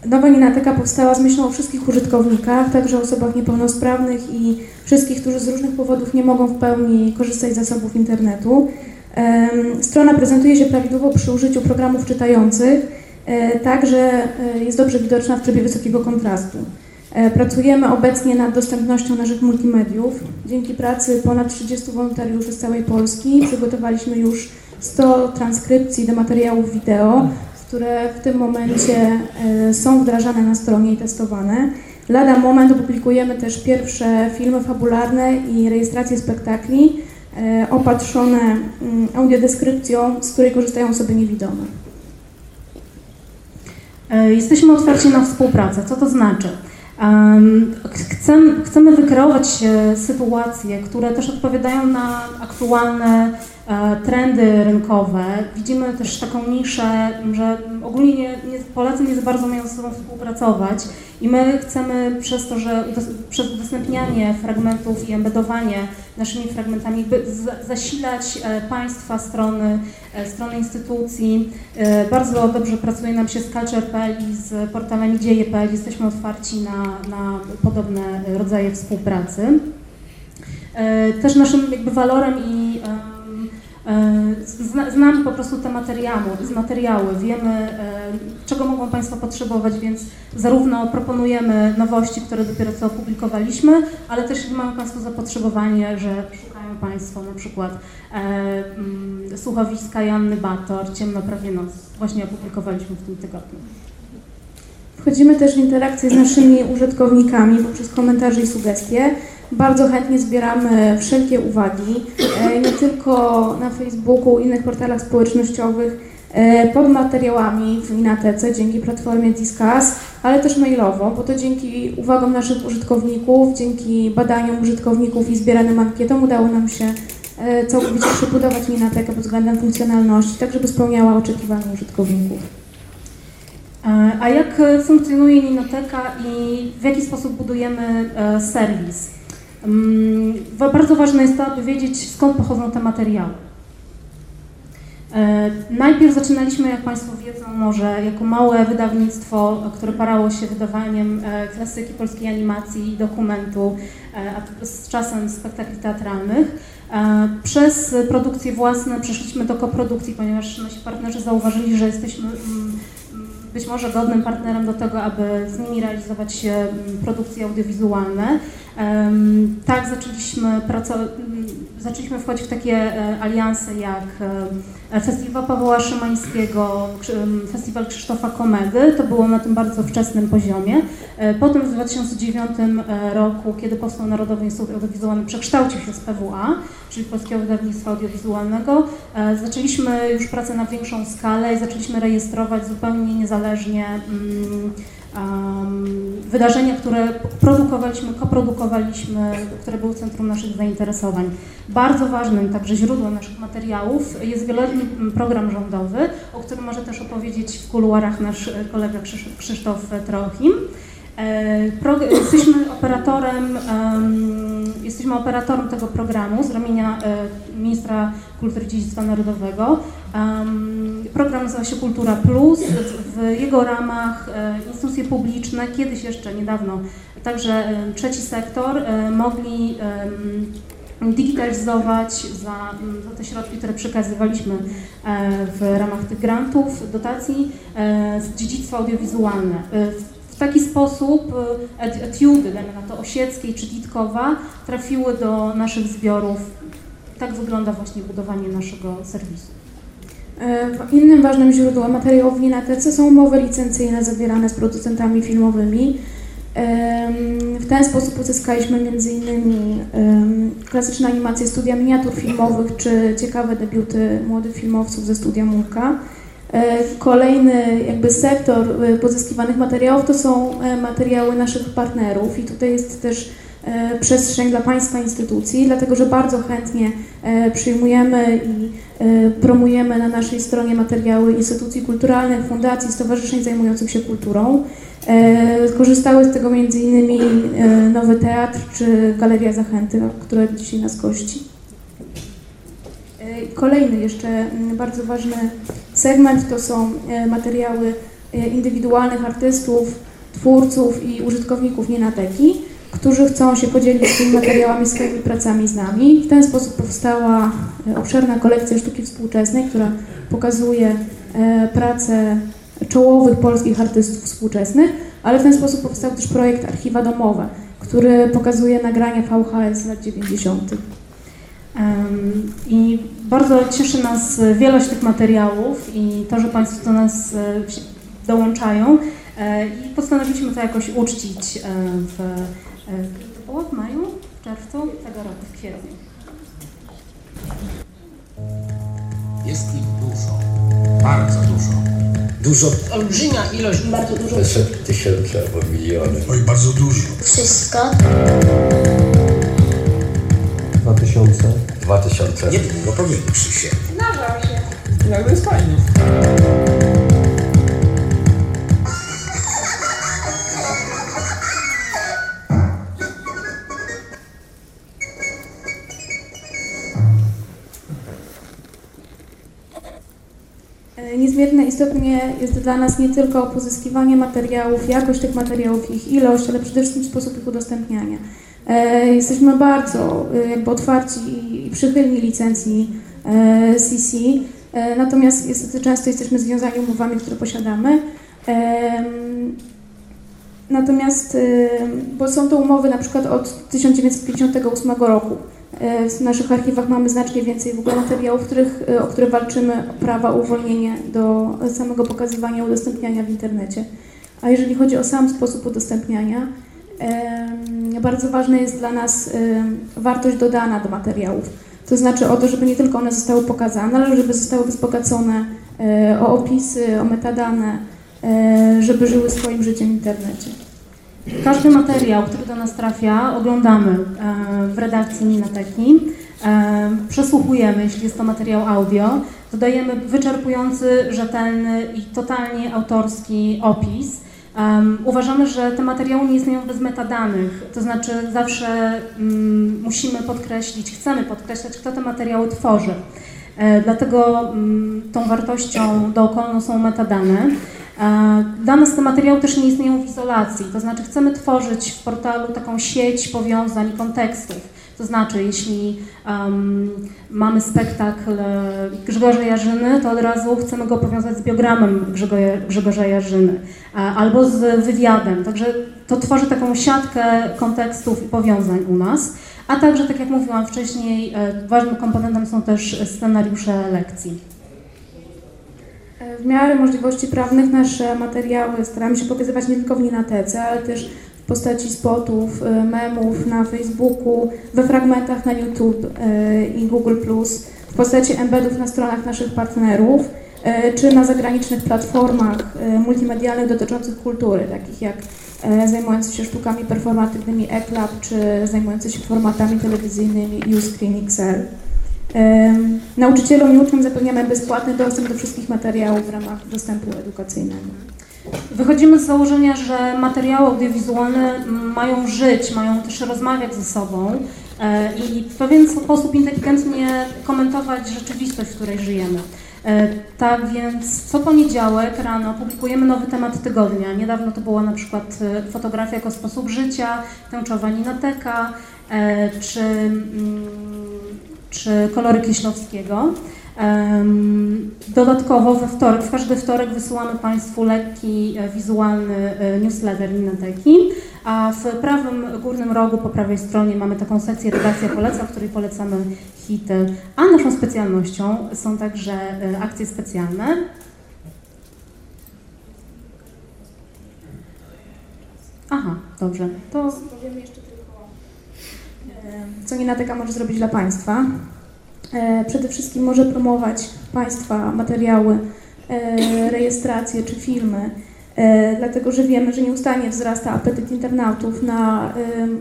Nowa Ninateka powstała z myślą o wszystkich użytkownikach, także osobach niepełnosprawnych i wszystkich, którzy z różnych powodów nie mogą w pełni korzystać z zasobów internetu. Strona prezentuje się prawidłowo przy użyciu programów czytających, e, także e, jest dobrze widoczna w trybie wysokiego kontrastu. E, Pracujemy obecnie nad dostępnością naszych multimediów. Dzięki pracy ponad 30 wolontariuszy z całej Polski przygotowaliśmy już 100 transkrypcji do materiałów wideo, które w tym momencie są wdrażane na stronie i testowane. Lada moment opublikujemy też pierwsze filmy fabularne i rejestracje spektakli opatrzone mm, audiodeskrypcją, z której korzystają osoby niewidome. E, Jesteśmy otwarci na współpracę. Co to znaczy? Em, Chcemy, wykreować e, sytuacje, które też odpowiadają na aktualne e, trendy rynkowe. Widzimy też taką niszę, że ogólnie nie, nie, Polacy nie za bardzo mają ze sobą współpracować i my chcemy przez to, że przez udostępnianie fragmentów i embedowanie naszymi fragmentami zasilać e, państwa, strony, e, strony instytucji. E, Bardzo dobrze pracuje nam się z Culture.pl i z portalami Dzieje.pl. Jesteśmy otwarci na, na podobne rodzaje współpracy. Też naszym jakby walorem i zna, znamy po prostu te materiały, materiały, wiemy e, czego mogą Państwo potrzebować, więc zarówno proponujemy nowości, które dopiero co opublikowaliśmy, ale też jeśli mają Państwo zapotrzebowanie, że szukają Państwo na przykład e, mm, słuchowiska Janny Bator, Ciemno prawie noc, właśnie opublikowaliśmy w tym tygodniu. Wchodzimy też w interakcję z naszymi użytkownikami poprzez komentarze i sugestie. Bardzo chętnie zbieramy wszelkie uwagi, e, nie tylko na Facebooku, innych portalach społecznościowych, e, pod materiałami w Inatece dzięki platformie Discuss, ale też mailowo, bo to dzięki uwagom naszych użytkowników, dzięki badaniom użytkowników i zbieranym ankietom udało nam się e, całkowicie przebudować Minatekę pod względem funkcjonalności, tak żeby spełniała oczekiwania użytkowników. A jak funkcjonuje Ninoteka i w jaki sposób budujemy serwis? Mm, Bardzo ważne jest to, aby wiedzieć skąd pochodzą te materiały. E, Najpierw zaczynaliśmy, jak Państwo wiedzą, może jako małe wydawnictwo, które parało się wydawaniem e, klasyki polskiej animacji i dokumentu, e, a z czasem spektakli teatralnych. Przez produkcje własne przeszliśmy do koprodukcji, ponieważ nasi partnerzy zauważyli, że jesteśmy mm, być może godnym partnerem do tego, aby z nimi realizować mm, produkcje audiowizualne. Tak, zaczęliśmy, praco- mm, zaczęliśmy wchodzić w takie e, alianse jak e, Festiwal Pawła Szymańskiego, Festiwal Krzysztofa Komedy. To było na tym bardzo wczesnym poziomie. E, Potem w 2009 roku, kiedy powstał Narodowy Instytut Audiowizualny, przekształcił się z PWA, czyli Polskiego Wydawnictwa Audiowizualnego. Zaczęliśmy już pracę na większą skalę i zaczęliśmy rejestrować zupełnie niezależnie mm, wydarzenia, które produkowaliśmy, koprodukowaliśmy, które były centrum naszych zainteresowań. Bardzo ważnym także źródłem naszych materiałów jest wieloletni program rządowy, o którym może też opowiedzieć w kuluarach nasz kolega Krzysztof Trochim. E, jesteśmy operatorem, jesteśmy operatorem tego programu z ramienia e, ministra kultury i dziedzictwa narodowego. Program nazywa się Kultura Plus. W jego ramach e, instytucje publiczne, kiedyś jeszcze niedawno, także trzeci sektor, mogli digitalizować za, za te środki, które przekazywaliśmy w ramach tych grantów, dotacji, dziedzictwo audiowizualne w taki sposób e, etiudy, dajmy na to Osieckiej czy Ditkowa, trafiły do naszych zbiorów. Tak wygląda właśnie budowanie naszego serwisu. E, innym ważnym źródłem materiałów w Ninatece są umowy licencyjne zawierane z producentami filmowymi. W ten sposób uzyskaliśmy m.in. klasyczne animacje studia miniatur filmowych czy ciekawe debiuty młodych filmowców ze studia Murka. E, kolejny jakby sektor e, pozyskiwanych materiałów to są e, materiały naszych partnerów i tutaj jest też przestrzeń dla Państwa instytucji, dlatego że bardzo chętnie przyjmujemy i promujemy na naszej stronie materiały instytucji kulturalnych, fundacji, stowarzyszeń zajmujących się kulturą. Korzystały z tego m.in. Nowy Teatr czy Galeria Zachęty, która dzisiaj nas gości. Kolejny jeszcze mm, bardzo ważny segment to są e, materiały e, indywidualnych artystów, twórców i użytkowników Nienateki, którzy chcą się podzielić tymi materiałami, swoimi pracami z nami. W ten sposób powstała e, obszerna kolekcja sztuki współczesnej, która pokazuje pracę czołowych polskich artystów współczesnych, ale w ten sposób powstał też projekt Archiwa Domowe, który pokazuje nagrania VHS z lat 90. I bardzo cieszy nas wielość tych materiałów i to, że Państwo do nas e, dołączają. E, I postanowiliśmy to jakoś uczcić e, w, to było w maju, w czerwcu tego roku, w kwietniu. Jest ich dużo, bardzo dużo. Dużo. Olbrzymia ilość, bardzo dużo. Setki tysięcy albo miliony. Oj, bardzo dużo. Wszystko. 2000. 2000. Niedługo powiększy się. Zdarza się. Jakby jest fajnie. E, niezmiernie istotnie jest dla nas nie tylko pozyskiwanie materiałów, jakość tych materiałów, ich ilość, ale przede wszystkim sposób ich udostępniania. E, jesteśmy bardzo e, jakby otwarci i przychylni licencji CC, e, natomiast niestety często jesteśmy związani umowami, które posiadamy. Natomiast, bo są to umowy na przykład od 1958 roku. W naszych archiwach mamy znacznie więcej w ogóle materiałów, których, o które walczymy o prawa, uwolnienie do samego pokazywania, udostępniania w internecie. A jeżeli chodzi o sam sposób udostępniania, bardzo ważna jest dla nas wartość dodana do materiałów. To znaczy o to, żeby nie tylko one zostały pokazane, ale żeby zostały wzbogacone e, o opisy, o metadane, e, żeby żyły swoim życiem w internecie. Każdy materiał, który do nas trafia, oglądamy e, w redakcji Ninateki, przesłuchujemy, jeśli jest to materiał audio, dodajemy wyczerpujący, rzetelny i totalnie autorski opis, Um, uważamy, że te materiały nie istnieją bez metadanych, to znaczy zawsze um, musimy podkreślić, chcemy podkreślać, kto te materiały tworzy. E, dlatego um, tą wartością dookolną są metadane. E, te materiały też nie istnieją w izolacji, to znaczy chcemy tworzyć w portalu taką sieć powiązań i kontekstów. To znaczy, jeśli um, mamy spektakl e, Grzegorza Jarzyny, to od razu chcemy go powiązać z biogramem Grzegorza Jarzyny albo z wywiadem. Także to tworzy taką siatkę kontekstów i powiązań u nas. A także, tak jak mówiłam wcześniej, e, ważnym komponentem są też scenariusze lekcji. W miarę możliwości prawnych nasze materiały staramy się pokazywać nie tylko w Ninatece, ale też postaci spotów, y, memów na Facebooku, we fragmentach na YouTube y, i Google+. w postaci embedów na stronach naszych partnerów, e, czy na zagranicznych platformach e, multimedialnych dotyczących kultury, takich jak e, zajmujący się sztukami performatywnymi eClub, czy zajmujący się formatami telewizyjnymi Uscreen XL. Nauczycielom i uczniom zapewniamy bezpłatny dostęp do wszystkich materiałów w ramach dostępu edukacyjnego. Wychodzimy z założenia, że materiały audiowizualne mają żyć, mają też rozmawiać ze sobą e, i w pewien sposób inteligentnie komentować rzeczywistość, w której żyjemy. E, Tak więc co poniedziałek rano publikujemy nowy temat tygodnia. Niedawno to była na przykład e, fotografia jako sposób życia, tęczowa Ninateka, e, czy, mm, czy kolory Kieślowskiego. Dodatkowo we wtorek, w każdy wtorek wysyłamy Państwu lekki e, wizualny e, newsletter Ninateki, a w prawym górnym rogu po prawej stronie mamy taką sekcję Redakcja Poleca, w której polecamy hity, a naszą specjalnością są także e, akcje specjalne. Aha, dobrze, to jeszcze co Ninateka może zrobić dla Państwa. E, Przede wszystkim może promować Państwa materiały, e, rejestracje czy filmy, e, dlatego że wiemy, że nieustannie wzrasta apetyt internautów na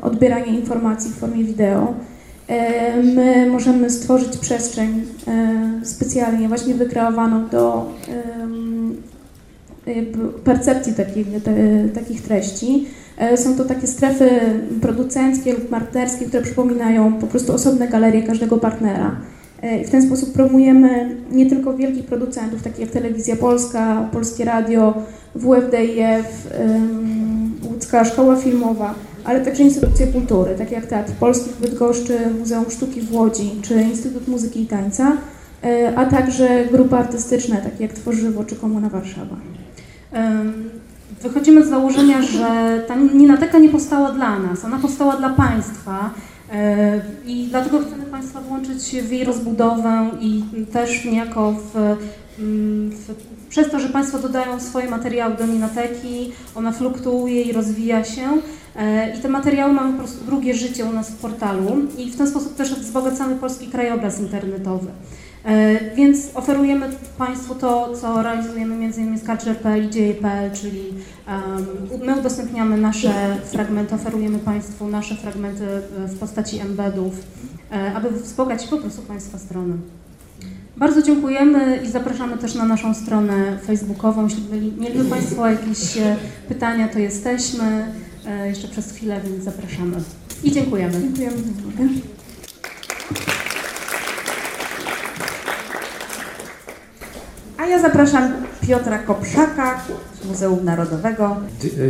odbieranie informacji w formie wideo. My możemy stworzyć przestrzeń specjalnie właśnie wykreowaną do percepcji takich, takich treści. E, Są to takie strefy producenckie lub partnerskie, które przypominają po prostu osobne galerie każdego partnera. E, I w ten sposób promujemy nie tylko wielkich producentów, takich jak Telewizja Polska, Polskie Radio, WFDIF, Łódzka Szkoła Filmowa, ale także instytucje kultury, takie jak Teatr Polski w Bydgoszczy, Muzeum Sztuki w Łodzi czy Instytut Muzyki i Tańca, e, a także grupy artystyczne, takie jak Tworzywo czy Komuna Warszawa. Wychodzimy z założenia, że ta Ninateka nie powstała dla nas, ona powstała dla Państwa e, i dlatego chcemy Państwa włączyć w jej rozbudowę i też niejako w, mm, w, przez to, że Państwo dodają swoje materiały do Ninateki, ona fluktuuje i rozwija się e, i te materiały mają po prostu drugie życie u nas w portalu i w ten sposób też wzbogacamy polski krajobraz internetowy. E, Więc oferujemy Państwu to, co realizujemy m.in. z Culture.pl i Dzieje.pl, czyli my udostępniamy nasze fragmenty, oferujemy Państwu nasze fragmenty e, w postaci embedów, e, aby wzbogacić po prostu Państwa stronę. Bardzo dziękujemy i zapraszamy też na naszą stronę facebookową. Jeśli mieliby Państwo jakieś pytania, to jesteśmy jeszcze przez chwilę, więc zapraszamy. I dziękujemy. Dziękujemy za uwagę. Ja zapraszam Piotra Kopszaka z Muzeum Narodowego.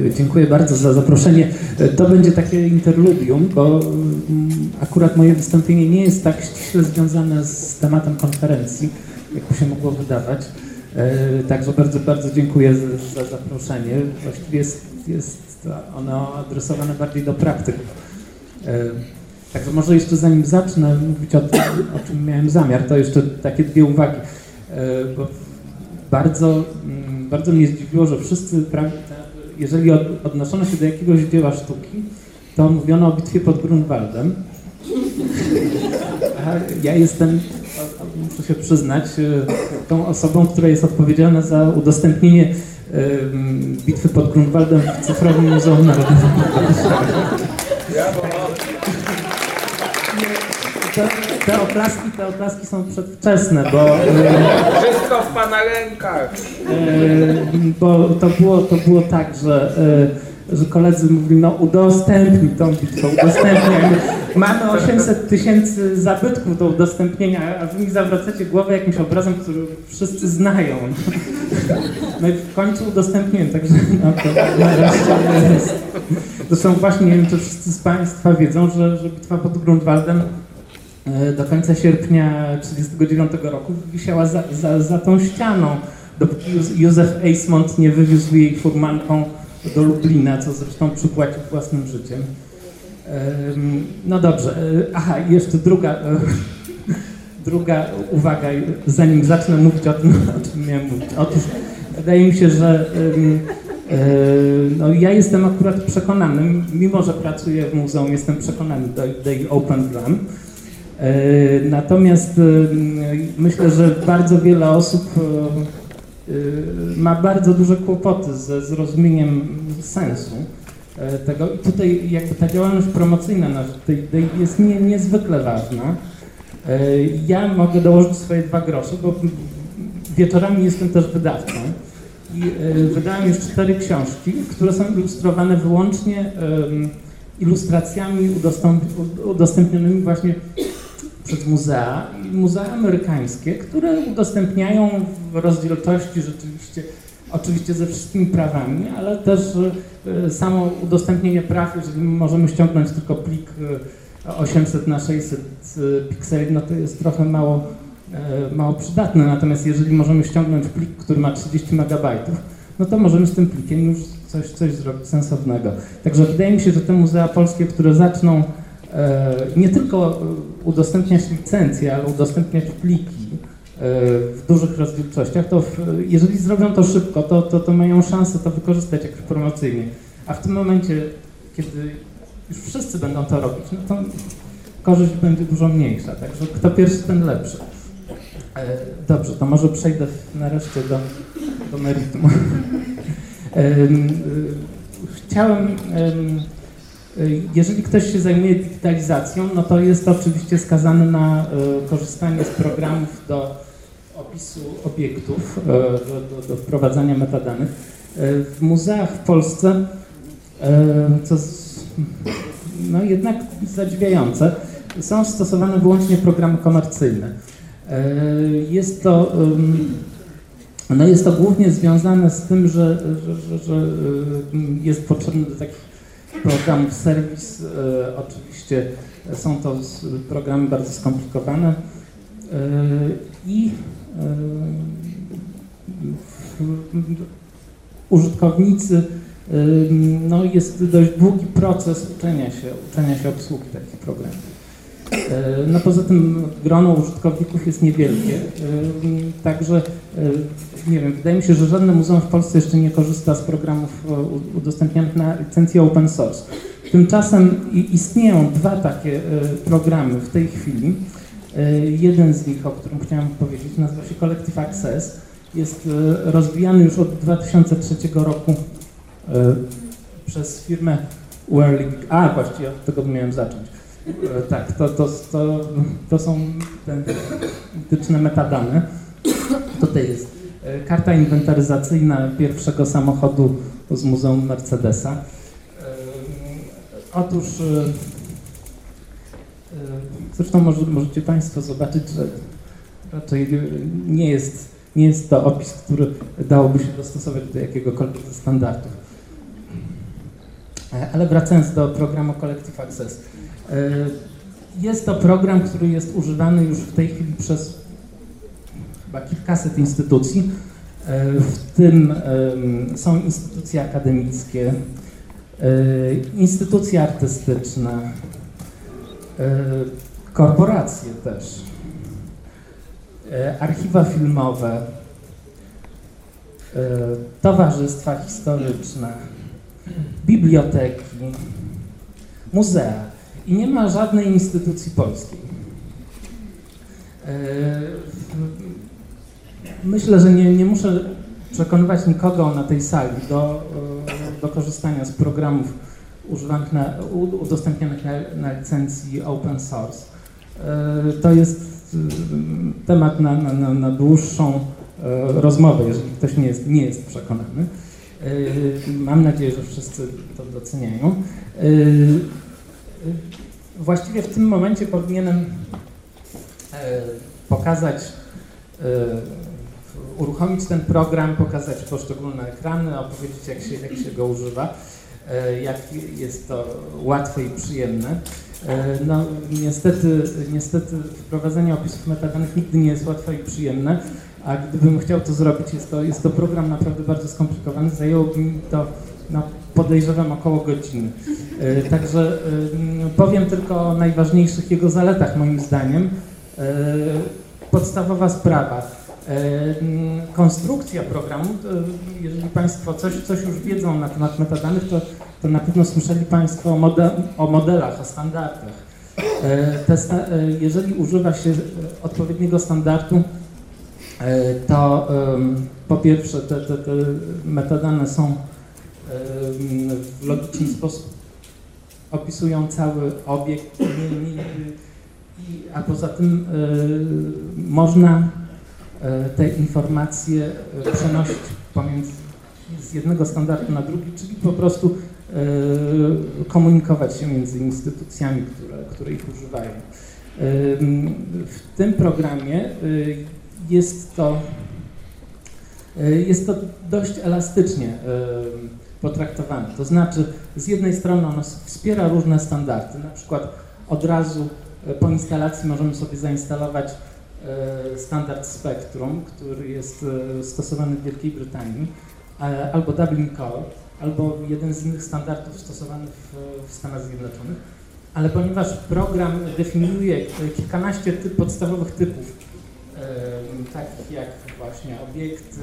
E, Dziękuję bardzo za zaproszenie. E, To będzie takie interludium, bo mm, akurat moje wystąpienie nie jest tak ściśle związane z tematem konferencji, jak się mogło wydawać. E, Także bardzo, bardzo dziękuję za, za zaproszenie. Właściwie jest, jest ono adresowane bardziej do praktyków. Także może jeszcze zanim zacznę mówić o tym, o czym miałem zamiar, to jeszcze takie dwie uwagi. Bo bardzo, mm, bardzo mnie zdziwiło, że wszyscy, jeżeli od, odnoszono się do jakiegoś dzieła sztuki, to mówiono o bitwie pod Grunwaldem. A ja jestem, muszę się przyznać, e, tą osobą, która jest odpowiedzialna za udostępnienie em, bitwy pod Grunwaldem w Cyfrowym Muzeum Narodowym. Te, te oklaski, te oklaski są przedwczesne, bo... Wszystko w pana rękach. E, bo to było, to było tak, że, e, że koledzy mówili, no udostępnij tą bitwę, udostępnij. Mamy 800 tysięcy zabytków do udostępnienia, a wy mi zawracacie głowę jakimś obrazem, który wszyscy znają. No i w końcu udostępniłem, także no to nareszcie jest. Zresztą właśnie, nie wiem, czy wszyscy z Państwa wiedzą, że, że bitwa pod Grunwaldem do końca sierpnia 1939 roku wisiała za, za, za tą ścianą, dopóki Józ- Józef Eismont nie wywiózł jej furmanką do Lublina, co zresztą przypłacił własnym życiem. Em, No dobrze, e, aha, jeszcze druga, e, druga uwaga, zanim zacznę mówić o tym, o czym miałem mówić. Otóż wydaje mi się, że e, no, ja jestem akurat przekonany, mimo że pracuję w muzeum, jestem przekonany do idei Open Glam. Natomiast myślę, że bardzo wiele osób ma bardzo duże kłopoty ze zrozumieniem sensu tego. I tutaj jakby ta działalność promocyjna na tej idei jest nie, niezwykle ważna. Ja mogę dołożyć swoje dwa grosze, bo wieczorami jestem też wydawcą i wydałem już cztery książki, które są ilustrowane wyłącznie ilustracjami udostępnionymi właśnie przez muzea, muzea amerykańskie, które udostępniają w rozdzielczości rzeczywiście, oczywiście ze wszystkimi prawami, ale też samo udostępnienie praw, jeżeli możemy ściągnąć tylko plik 800 na 600 pikseli, no to jest trochę mało, mało przydatne, natomiast jeżeli możemy ściągnąć plik, który ma 30 megabajtów, no to możemy z tym plikiem już coś, coś zrobić sensownego. Także wydaje mi się, że te muzea polskie, które zaczną e, nie tylko udostępniać licencje, ale udostępniać pliki e, w dużych rozdzielczościach, to w, jeżeli zrobią to szybko, to, to, to mają szansę to wykorzystać jakoś promocyjnie. A w tym momencie, kiedy już wszyscy będą to robić, no to korzyść będzie dużo mniejsza. Także kto pierwszy, ten lepszy. E, dobrze, to może przejdę nareszcie do, do meritum. Chciałem, jeżeli ktoś się zajmuje digitalizacją, no to jest oczywiście skazany na e, korzystanie z programów do opisu obiektów, e, do, do, do wprowadzania metadanych. W muzeach w Polsce, co no jednak zadziwiające, są stosowane wyłącznie programy komercyjne. Jest to no jest to głównie związane z tym, że, że, że, że y, jest potrzebny do takich programów serwis. Y, oczywiście są to programy bardzo skomplikowane y, i użytkownicy, no jest dość długi proces uczenia się, uczenia się obsługi takich programów. E, no poza tym grono użytkowników jest niewielkie, e, także e, nie wiem, wydaje mi się, że żadne muzeum w Polsce jeszcze nie korzysta z programów udostępnianych na licencję open source. Tymczasem istnieją dwa takie programy w tej chwili. Jeden z nich, o którym chciałem powiedzieć, nazywa się Collective Access. Jest rozwijany już od 2003 roku przez firmę Whirling. A, właściwie od tego miałem zacząć tak, to, to, to, to są metadane. Tutaj jest e, karta inwentaryzacyjna pierwszego samochodu z Muzeum Mercedesa. E, otóż, zresztą może, możecie Państwo zobaczyć, że raczej nie jest, nie jest to opis, który dałoby się dostosować do jakiegokolwiek ze standardów. Ale wracając do programu Collective Access. E, jest to program, który jest używany już w tej chwili przez chyba kilkaset instytucji. E, w tym są instytucje akademickie, e, instytucje artystyczne, korporacje też, archiwa filmowe, towarzystwa historyczne, biblioteki, muzea i nie ma żadnej instytucji polskiej. E, myślę, że nie, nie muszę przekonywać nikogo na tej sali do, e, do korzystania z programów używanych na, udostępnionych na, na licencji open source. E, to jest temat na, na, na dłuższą rozmowę, jeżeli ktoś nie jest, nie jest przekonany. Mam nadzieję, że wszyscy to doceniają właściwie w tym momencie powinienem e, pokazać, e, uruchomić ten program, pokazać poszczególne ekrany, opowiedzieć jak się, jak się go używa, e, jak jest to łatwe i przyjemne. No, niestety, niestety wprowadzenie opisów metadanych nigdy nie jest łatwe i przyjemne, a gdybym chciał to zrobić, jest to, jest to program naprawdę bardzo skomplikowany, zajęłoby mi to no, podejrzewam około godziny. E, także e, powiem tylko o najważniejszych jego zaletach moim zdaniem. E, podstawowa sprawa. Konstrukcja programu, jeżeli Państwo coś, coś już wiedzą na temat metadanych, to, to na pewno słyszeli Państwo o, model, o modelach, o standardach. Jeżeli używa się odpowiedniego standardu, to po pierwsze te, te, te metadane są w logiczny sposób opisują cały obiekt, i, a poza tym e, można e, te informacje e, przenosić pomiędzy z jednego standardu na drugi, czyli po prostu komunikować się między instytucjami, które, które ich używają. W tym programie jest to, jest to dość elastycznie potraktowane. To znaczy, z jednej strony ono wspiera różne standardy, na przykład od razu e, po instalacji możemy sobie zainstalować e, standard Spectrum, który jest e, stosowany w Wielkiej Brytanii, albo Dublin Core, albo jeden z innych standardów stosowanych w, Stanach Zjednoczonych. Ale ponieważ program definiuje kilkanaście typ, podstawowych typów, takich jak właśnie obiekty,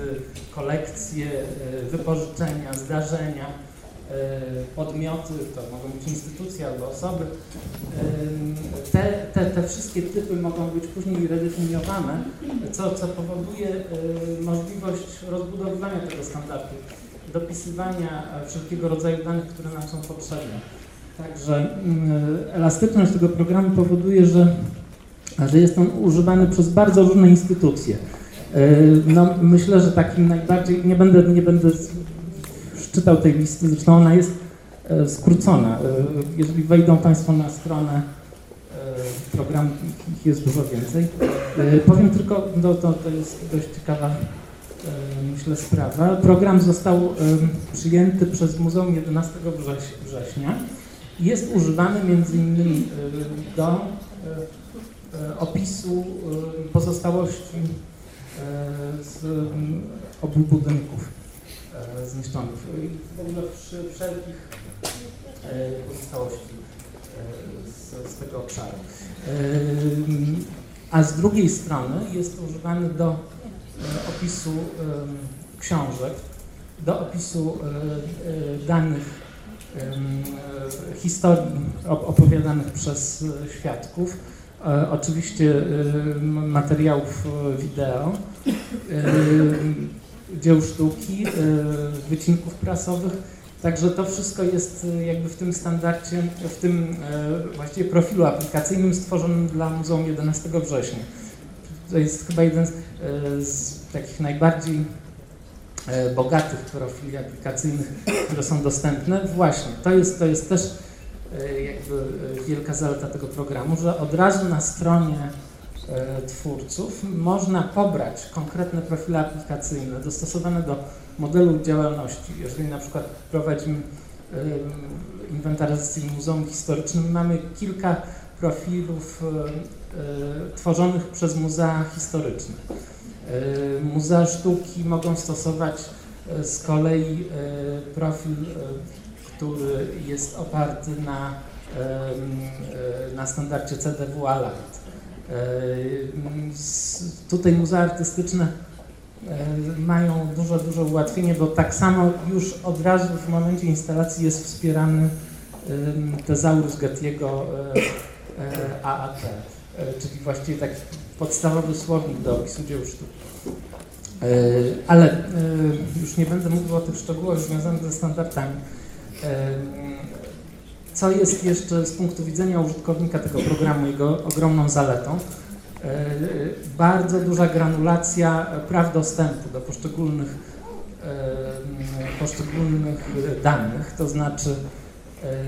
kolekcje, e, wypożyczenia, zdarzenia, e, podmioty, to mogą być instytucje albo osoby. Te, te, te wszystkie typy mogą być później redefiniowane, co, co powoduje e, możliwość rozbudowywania tego standardu, dopisywania wszelkiego rodzaju danych, które nam są potrzebne. Także mm, elastyczność tego programu powoduje, że, że jest on używany przez bardzo różne instytucje. E, No, myślę, że takim najbardziej, nie będę, nie będę czytał tej listy, zresztą ona jest e, skrócona. E, Jeżeli wejdą Państwo na stronę programu, ich jest dużo więcej. Powiem tylko, no, to, to jest dość ciekawa, myślę, sprawa. Program został przyjęty przez Muzeum 11 wrześ- września jest używany między innymi do opisu pozostałości z m, obu budynków e, zniszczonych i w ogóle przy wszelkich e, pozostałości e, z, z tego obszaru. E, A z drugiej strony jest używany do e, opisu książek, do opisu e, e, danych e, historii op- opowiadanych przez e, świadków, e, oczywiście e, materiałów e, wideo, e, dzieł sztuki, e, wycinków prasowych. Także to wszystko jest e, jakby w tym standardzie, w tym e, właściwie profilu aplikacyjnym stworzonym dla Muzeum 11 września. To jest chyba jeden z, e, takich najbardziej e, bogatych profili aplikacyjnych, które są dostępne. Właśnie, to jest, to jest też e, jakby e, wielka zaleta tego programu, że od razu na stronie e, twórców można pobrać konkretne profile aplikacyjne dostosowane do modelu działalności. Jeżeli na przykład prowadzimy e, inwentaryzację Muzeum Historycznym, mamy kilka profilów e, e, tworzonych przez muzea historyczne. E, Muzea sztuki mogą stosować e, z kolei e, profil, e, który jest oparty na, e, na standardzie CDW Aligned. E, Tutaj muzea artystyczne e, mają duże, duże ułatwienie, bo tak samo już od razu w momencie instalacji jest wspierany tezaurus Gettiego AAT, czyli właściwie taki podstawowy słownik do opisu dzieł sztuki. Ale już nie będę mówił o tych szczegółach związanych ze standardami. E, Co jest jeszcze z punktu widzenia użytkownika tego programu jego ogromną zaletą? E, Bardzo duża granulacja praw dostępu do poszczególnych, e, poszczególnych danych, to znaczy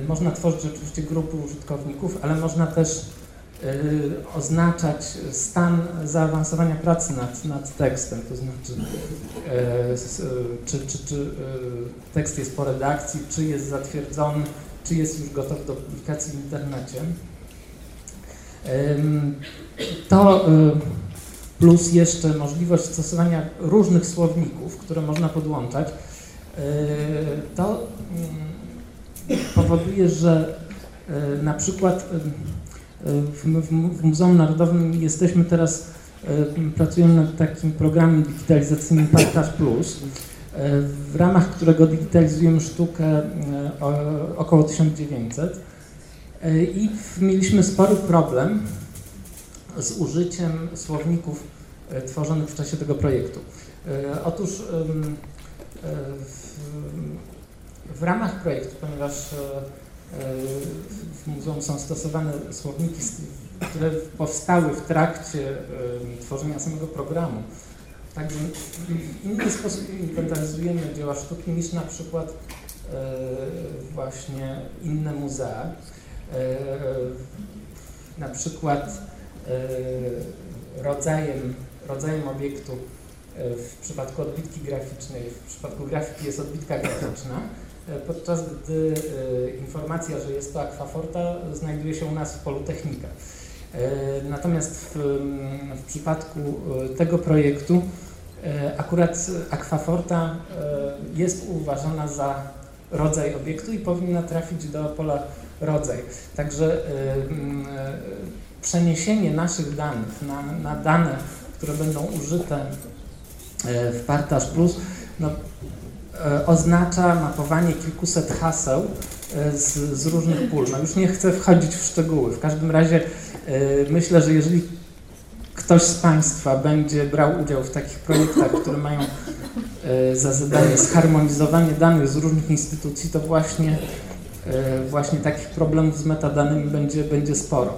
można tworzyć oczywiście grupy użytkowników, ale można też oznaczać stan zaawansowania pracy nad, nad tekstem, to znaczy s- e, czy, czy, czy tekst jest po redakcji, czy jest zatwierdzony, czy jest już gotowy do publikacji w internecie. To plus jeszcze możliwość stosowania różnych słowników, które można podłączać, to mm, powoduje, że na przykład w, w, Muzeum Narodowym jesteśmy teraz, e, pracujemy nad takim programem digitalizacyjnym Partaż Plus, e, w ramach którego digitalizujemy sztukę e, około 1900. E, I mieliśmy spory problem z użyciem słowników tworzonych w czasie tego projektu. Otóż w, ramach projektu, ponieważ w muzeum są stosowane słowniki, które powstały w trakcie tworzenia samego programu, także w inny sposób inwentaryzujemy dzieła sztuki niż na przykład e, właśnie inne muzea. E, Na przykład e, rodzajem, rodzajem obiektu w przypadku odbitki graficznej, w przypadku grafiki jest odbitka graficzna, podczas gdy e, informacja, że jest to akwaforta znajduje się u nas w polu technika. E, Natomiast w, w przypadku e, tego projektu e, akurat akwaforta e, jest uważana za rodzaj obiektu i powinna trafić do pola rodzaj. Także e, e, przeniesienie naszych danych na, na dane, które będą użyte e, w Partaż Plus, no, e, oznacza mapowanie kilkuset haseł e, z, z różnych pól. No już nie chcę wchodzić w szczegóły. W każdym razie e, myślę, że jeżeli ktoś z Państwa będzie brał udział w takich projektach, które mają e, za zadanie zharmonizowanie danych z różnych instytucji, to właśnie, e, właśnie takich problemów z metadanymi będzie, będzie sporo.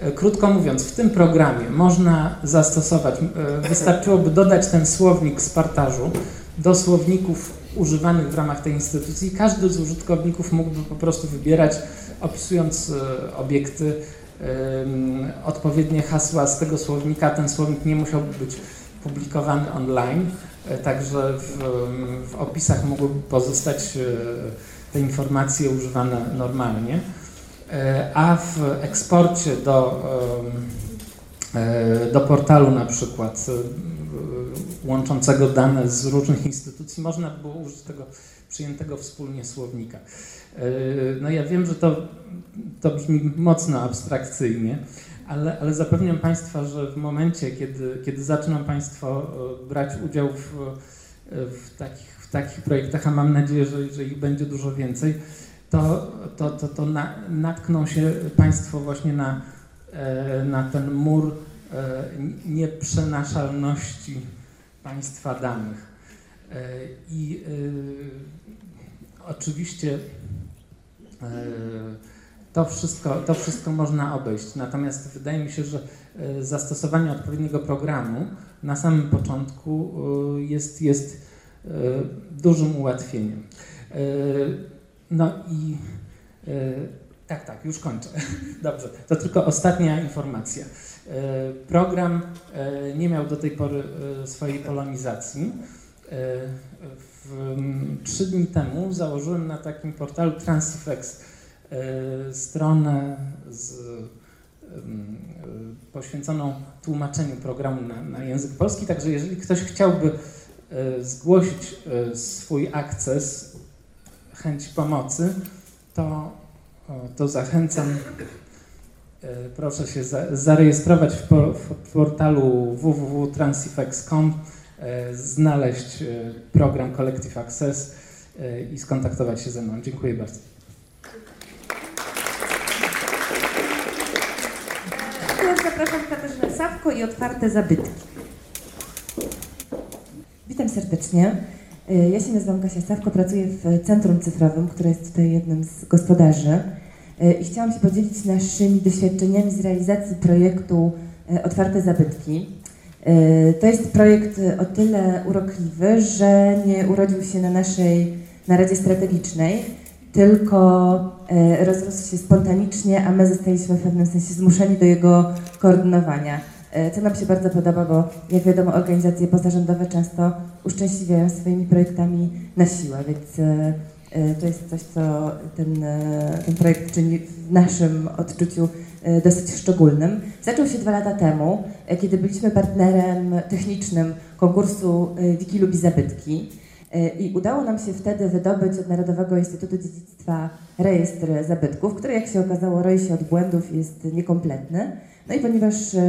E, Krótko mówiąc, w tym programie można zastosować, e, wystarczyłoby dodać ten słownik z partażu do słowników używanych w ramach tej instytucji każdy z użytkowników mógłby po prostu wybierać, opisując e, obiekty, odpowiednie hasła z tego słownika. Ten słownik nie musiałby być publikowany online, e, także w, w opisach mogłyby pozostać e, te informacje używane normalnie. A w eksporcie do, do portalu na przykład łączącego dane z różnych instytucji można było użyć tego przyjętego wspólnie słownika. E, No ja wiem, że to, to brzmi mocno abstrakcyjnie, ale, ale zapewniam Państwa, że w momencie, kiedy, kiedy zaczną Państwo e, brać udział w, w, takich, w takich projektach, a mam nadzieję, że, że ich będzie dużo więcej, to, to, to, to na, natkną się Państwo właśnie na, na ten mur nieprzenaszalności Państwa danych. E, I e, oczywiście e, to wszystko, to wszystko można obejść. Natomiast wydaje mi się, że zastosowanie odpowiedniego programu na samym początku jest, jest dużym ułatwieniem. No i tak, tak, już kończę. Dobrze, to tylko ostatnia informacja. E, Program e, nie miał do tej pory e, swojej polonizacji. Trzy dni temu założyłem na takim portalu Transifex stronę z, poświęconą tłumaczeniu programu na, na język polski, także jeżeli ktoś chciałby zgłosić swój akces, chęć pomocy, to, to zachęcam. E, Proszę się za, zarejestrować w, po, w portalu www.transifex.com, e, znaleźć e, program Collective Access i skontaktować się ze mną. Dziękuję bardzo. Teraz zapraszam Katarzynę Sawko i otwarte zabytki. Witam serdecznie. Ja się nazywam Kasia Sawko, pracuję w Centrum Cyfrowym, które jest tutaj jednym z gospodarzy i chciałam się podzielić naszymi doświadczeniami z realizacji projektu y, Otwarte Zabytki. Y, To jest projekt o tyle urokliwy, że nie urodził się na naszej naradzie strategicznej, tylko rozrósł się spontanicznie, a my zostaliśmy w pewnym sensie zmuszeni do jego koordynowania. E, Co nam się bardzo podoba, bo jak wiadomo, organizacje pozarządowe często uszczęśliwiają swoimi projektami na siłę, więc e, e, to jest coś, co ten, e, ten projekt czyni w naszym odczuciu e, dosyć szczególnym. Zaczął się dwa lata temu, e, kiedy byliśmy partnerem technicznym konkursu e, Wiki lubi zabytki. E, I udało nam się wtedy wydobyć od Narodowego Instytutu Dziedzictwa rejestr zabytków, który jak się okazało roi się od błędów i jest niekompletny. No i ponieważ e,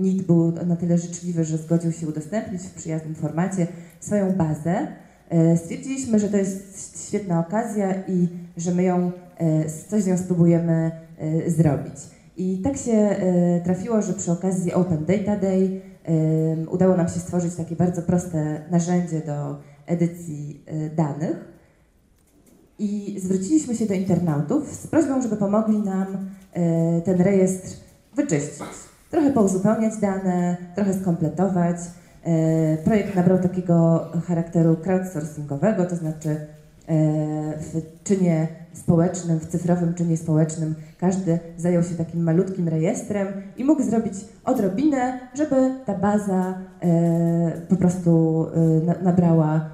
NIT był na tyle życzliwy, że zgodził się udostępnić w przyjaznym formacie swoją bazę, e, stwierdziliśmy, że to jest świetna okazja i że my ją, e, coś z nią spróbujemy e, zrobić. I tak się e, trafiło, że przy okazji Open Data Day e, udało nam się stworzyć takie bardzo proste narzędzie do edycji e, danych. I zwróciliśmy się do internautów z prośbą, żeby pomogli nam e, ten rejestr wyczyścić. Trochę pouzupełniać dane, trochę skompletować. E, Projekt nabrał takiego charakteru crowdsourcingowego, to znaczy e, w czynie społecznym, w cyfrowym czynie społecznym każdy zajął się takim malutkim rejestrem i mógł zrobić odrobinę, żeby ta baza e, po prostu na- nabrała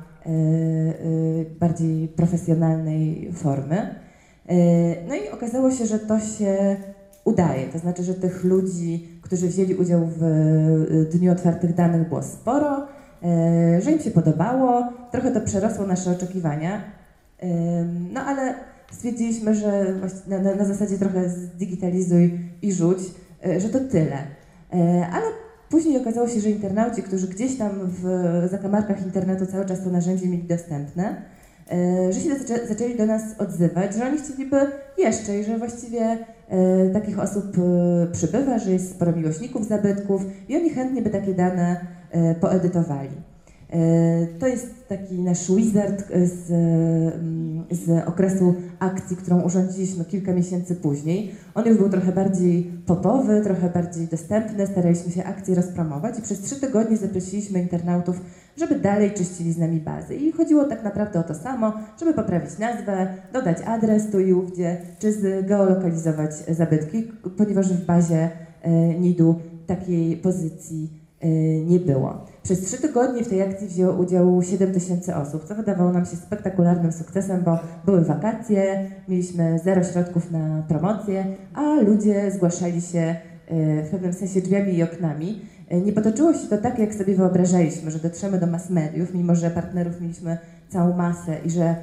bardziej profesjonalnej formy. No i okazało się, że to się udaje. To znaczy, że tych ludzi, którzy wzięli udział w e, Dniu Otwartych Danych było sporo, e, że im się podobało, trochę to przerosło nasze oczekiwania. No ale stwierdziliśmy, że na, na, na zasadzie trochę zdigitalizuj i rzuć, y, że to tyle. Y, Ale później okazało się, że internauci, którzy gdzieś tam w zakamarkach internetu cały czas to narzędzie mieli dostępne, y, że się zaczę, zaczęli do nas odzywać, że oni chcieliby jeszcze i że właściwie y, takich osób y, przybywa, że jest sporo miłośników zabytków i oni chętnie by takie dane poedytowali. E, To jest taki nasz wizard z, mm, z okresu akcji, którą urządziliśmy kilka miesięcy później. On już był trochę bardziej popowy, trochę bardziej dostępny, staraliśmy się akcję rozpromować i przez trzy tygodnie zaprosiliśmy internautów, żeby dalej czyścili z nami bazy. I chodziło tak naprawdę o to samo, żeby poprawić nazwę, dodać adres tu i ówdzie, czy zgeolokalizować zabytki, ponieważ w bazie e, NID-u takiej pozycji e, nie było. Przez trzy tygodnie w tej akcji wzięło udział 7 tysięcy osób, co wydawało nam się spektakularnym sukcesem, bo były wakacje, mieliśmy zero środków na promocję, a ludzie zgłaszali się e, w pewnym sensie drzwiami i oknami. E, Nie potoczyło się to tak, jak sobie wyobrażaliśmy, że dotrzemy do mass mediów, mimo że partnerów mieliśmy całą masę i że,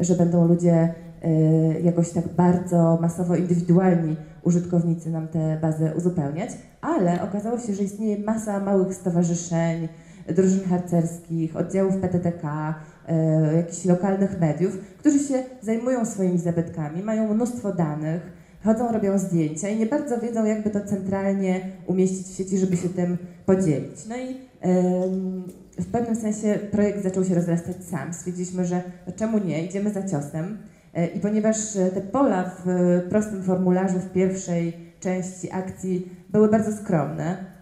że będą ludzie e, jakoś tak bardzo masowo indywidualni użytkownicy nam te bazy uzupełniać, ale okazało się, że istnieje masa małych stowarzyszeń, drużyn harcerskich, oddziałów PTTK, e, jakichś lokalnych mediów, którzy się zajmują swoimi zabytkami, mają mnóstwo danych, chodzą, robią zdjęcia i nie bardzo wiedzą, jakby to centralnie umieścić w sieci, żeby się tym podzielić. No i w pewnym sensie projekt zaczął się rozrastać sam. Stwierdziliśmy, że no czemu nie, idziemy za ciosem. E, I ponieważ e, te pola w e, prostym formularzu w pierwszej części akcji były bardzo skromne,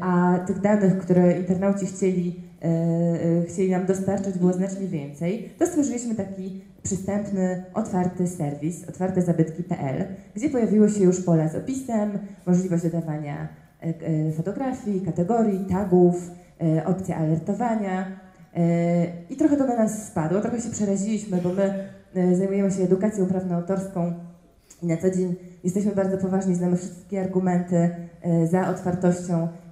a tych danych, które internauci chcieli, chcieli nam dostarczyć było znacznie więcej, to stworzyliśmy taki przystępny, otwarty serwis, otwartezabytki.pl, gdzie pojawiło się już pola z opisem, możliwość dodawania e, e, fotografii, kategorii, tagów, e, opcja alertowania. E, I trochę to na nas spadło, trochę się przeraziliśmy, bo my e, zajmujemy się edukacją prawno-autorską i na co dzień jesteśmy bardzo poważni, znamy wszystkie argumenty e, za otwartością e,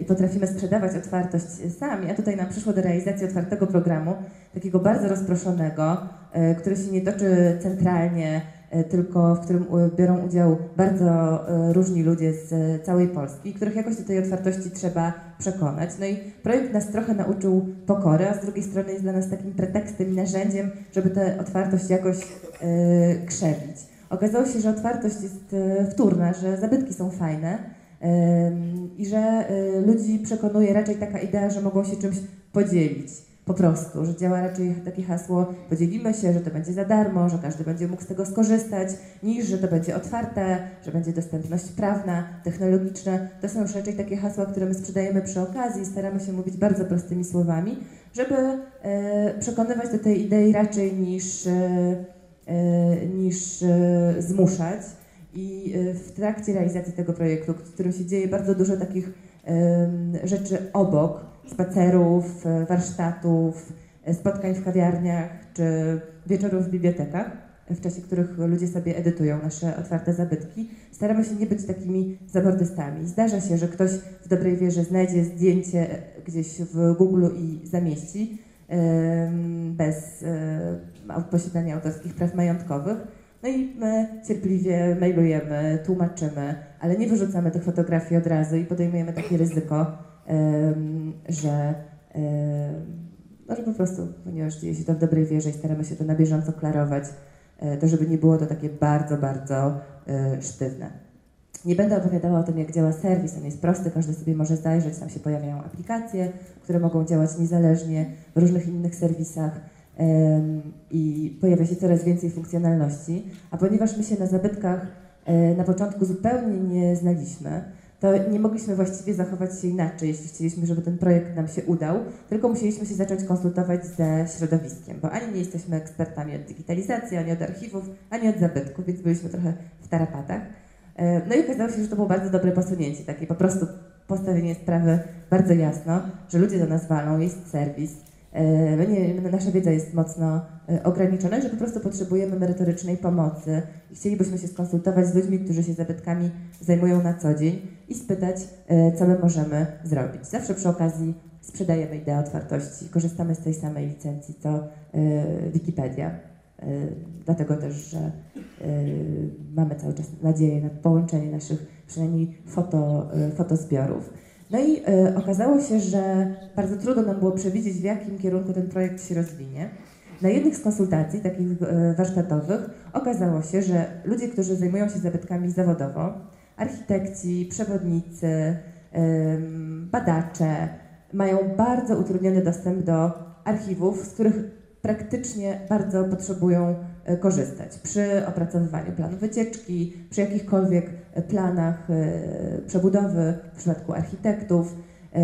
i potrafimy sprzedawać otwartość sami, a tutaj nam przyszło do realizacji otwartego programu, takiego bardzo rozproszonego, e, który się nie toczy centralnie, e, tylko w którym biorą udział bardzo różni ludzie z całej Polski, których jakoś do tej otwartości trzeba przekonać. No i projekt nas trochę nauczył pokory, a z drugiej strony jest dla nas takim pretekstem i narzędziem, żeby tę otwartość jakoś krzewić. Okazało się, że otwartość jest wtórna, że zabytki są fajne i że e, ludzi przekonuje raczej taka idea, że mogą się czymś podzielić. Po prostu, że działa raczej takie hasło podzielimy się, że to będzie za darmo, że każdy będzie mógł z tego skorzystać, niż że to będzie otwarte, że będzie dostępność prawna, technologiczna. To są już raczej takie hasła, które my sprzedajemy przy okazji, staramy się mówić bardzo prostymi słowami, żeby e, przekonywać do tej idei raczej niż, e, niż zmuszać. I e, w trakcie realizacji tego projektu, w którym się dzieje bardzo dużo takich rzeczy obok, spacerów, e, warsztatów, e, spotkań w kawiarniach czy wieczorów w bibliotekach, w czasie których ludzie sobie edytują nasze otwarte zabytki. Staramy się nie być takimi zamordystami. Zdarza się, że ktoś w dobrej wierze znajdzie zdjęcie gdzieś w Google i zamieści bez posiadania autorskich praw majątkowych. No i my cierpliwie mailujemy, tłumaczymy, ale nie wyrzucamy tych fotografii od razu i podejmujemy takie ryzyko, że, no, że po prostu, ponieważ dzieje się to w dobrej wierze i staramy się to na bieżąco klarować, e, to żeby nie było to takie bardzo, bardzo e, sztywne. Nie będę opowiadała o tym, jak działa serwis, on jest prosty, każdy sobie może zajrzeć, tam się pojawiają aplikacje, które mogą działać niezależnie w różnych innych serwisach i pojawia się coraz więcej funkcjonalności, a ponieważ my się na zabytkach e, na początku zupełnie nie znaliśmy, to nie mogliśmy właściwie zachować się inaczej, jeśli chcieliśmy, żeby ten projekt nam się udał, tylko musieliśmy się zacząć konsultować ze środowiskiem, bo ani nie jesteśmy ekspertami od digitalizacji, ani od archiwów, ani od zabytków, więc byliśmy trochę w tarapatach. E, No i okazało się, że to było bardzo dobre posunięcie, takie po prostu postawienie sprawy bardzo jasno, że ludzie do nas walą, jest serwis, nie, nasza wiedza jest mocno e, ograniczona, że po prostu potrzebujemy merytorycznej pomocy i chcielibyśmy się skonsultować z ludźmi, którzy się zabytkami zajmują na co dzień i spytać, e, co my możemy zrobić. Zawsze przy okazji sprzedajemy ideę otwartości, korzystamy z tej samej licencji co e, Wikipedia. E, Dlatego też, że e, mamy cały czas nadzieję na połączenie naszych przynajmniej foto, e, fotozbiorów. No i e, okazało się, że bardzo trudno nam było przewidzieć, w jakim kierunku ten projekt się rozwinie. Na jednych z konsultacji, takich e, warsztatowych, okazało się, że ludzie, którzy zajmują się zabytkami zawodowo, architekci, przewodnicy, em, badacze, mają bardzo utrudniony dostęp do archiwów, z których praktycznie bardzo potrzebują korzystać przy opracowywaniu planu wycieczki, przy jakichkolwiek e, planach e, przebudowy w przypadku architektów, e,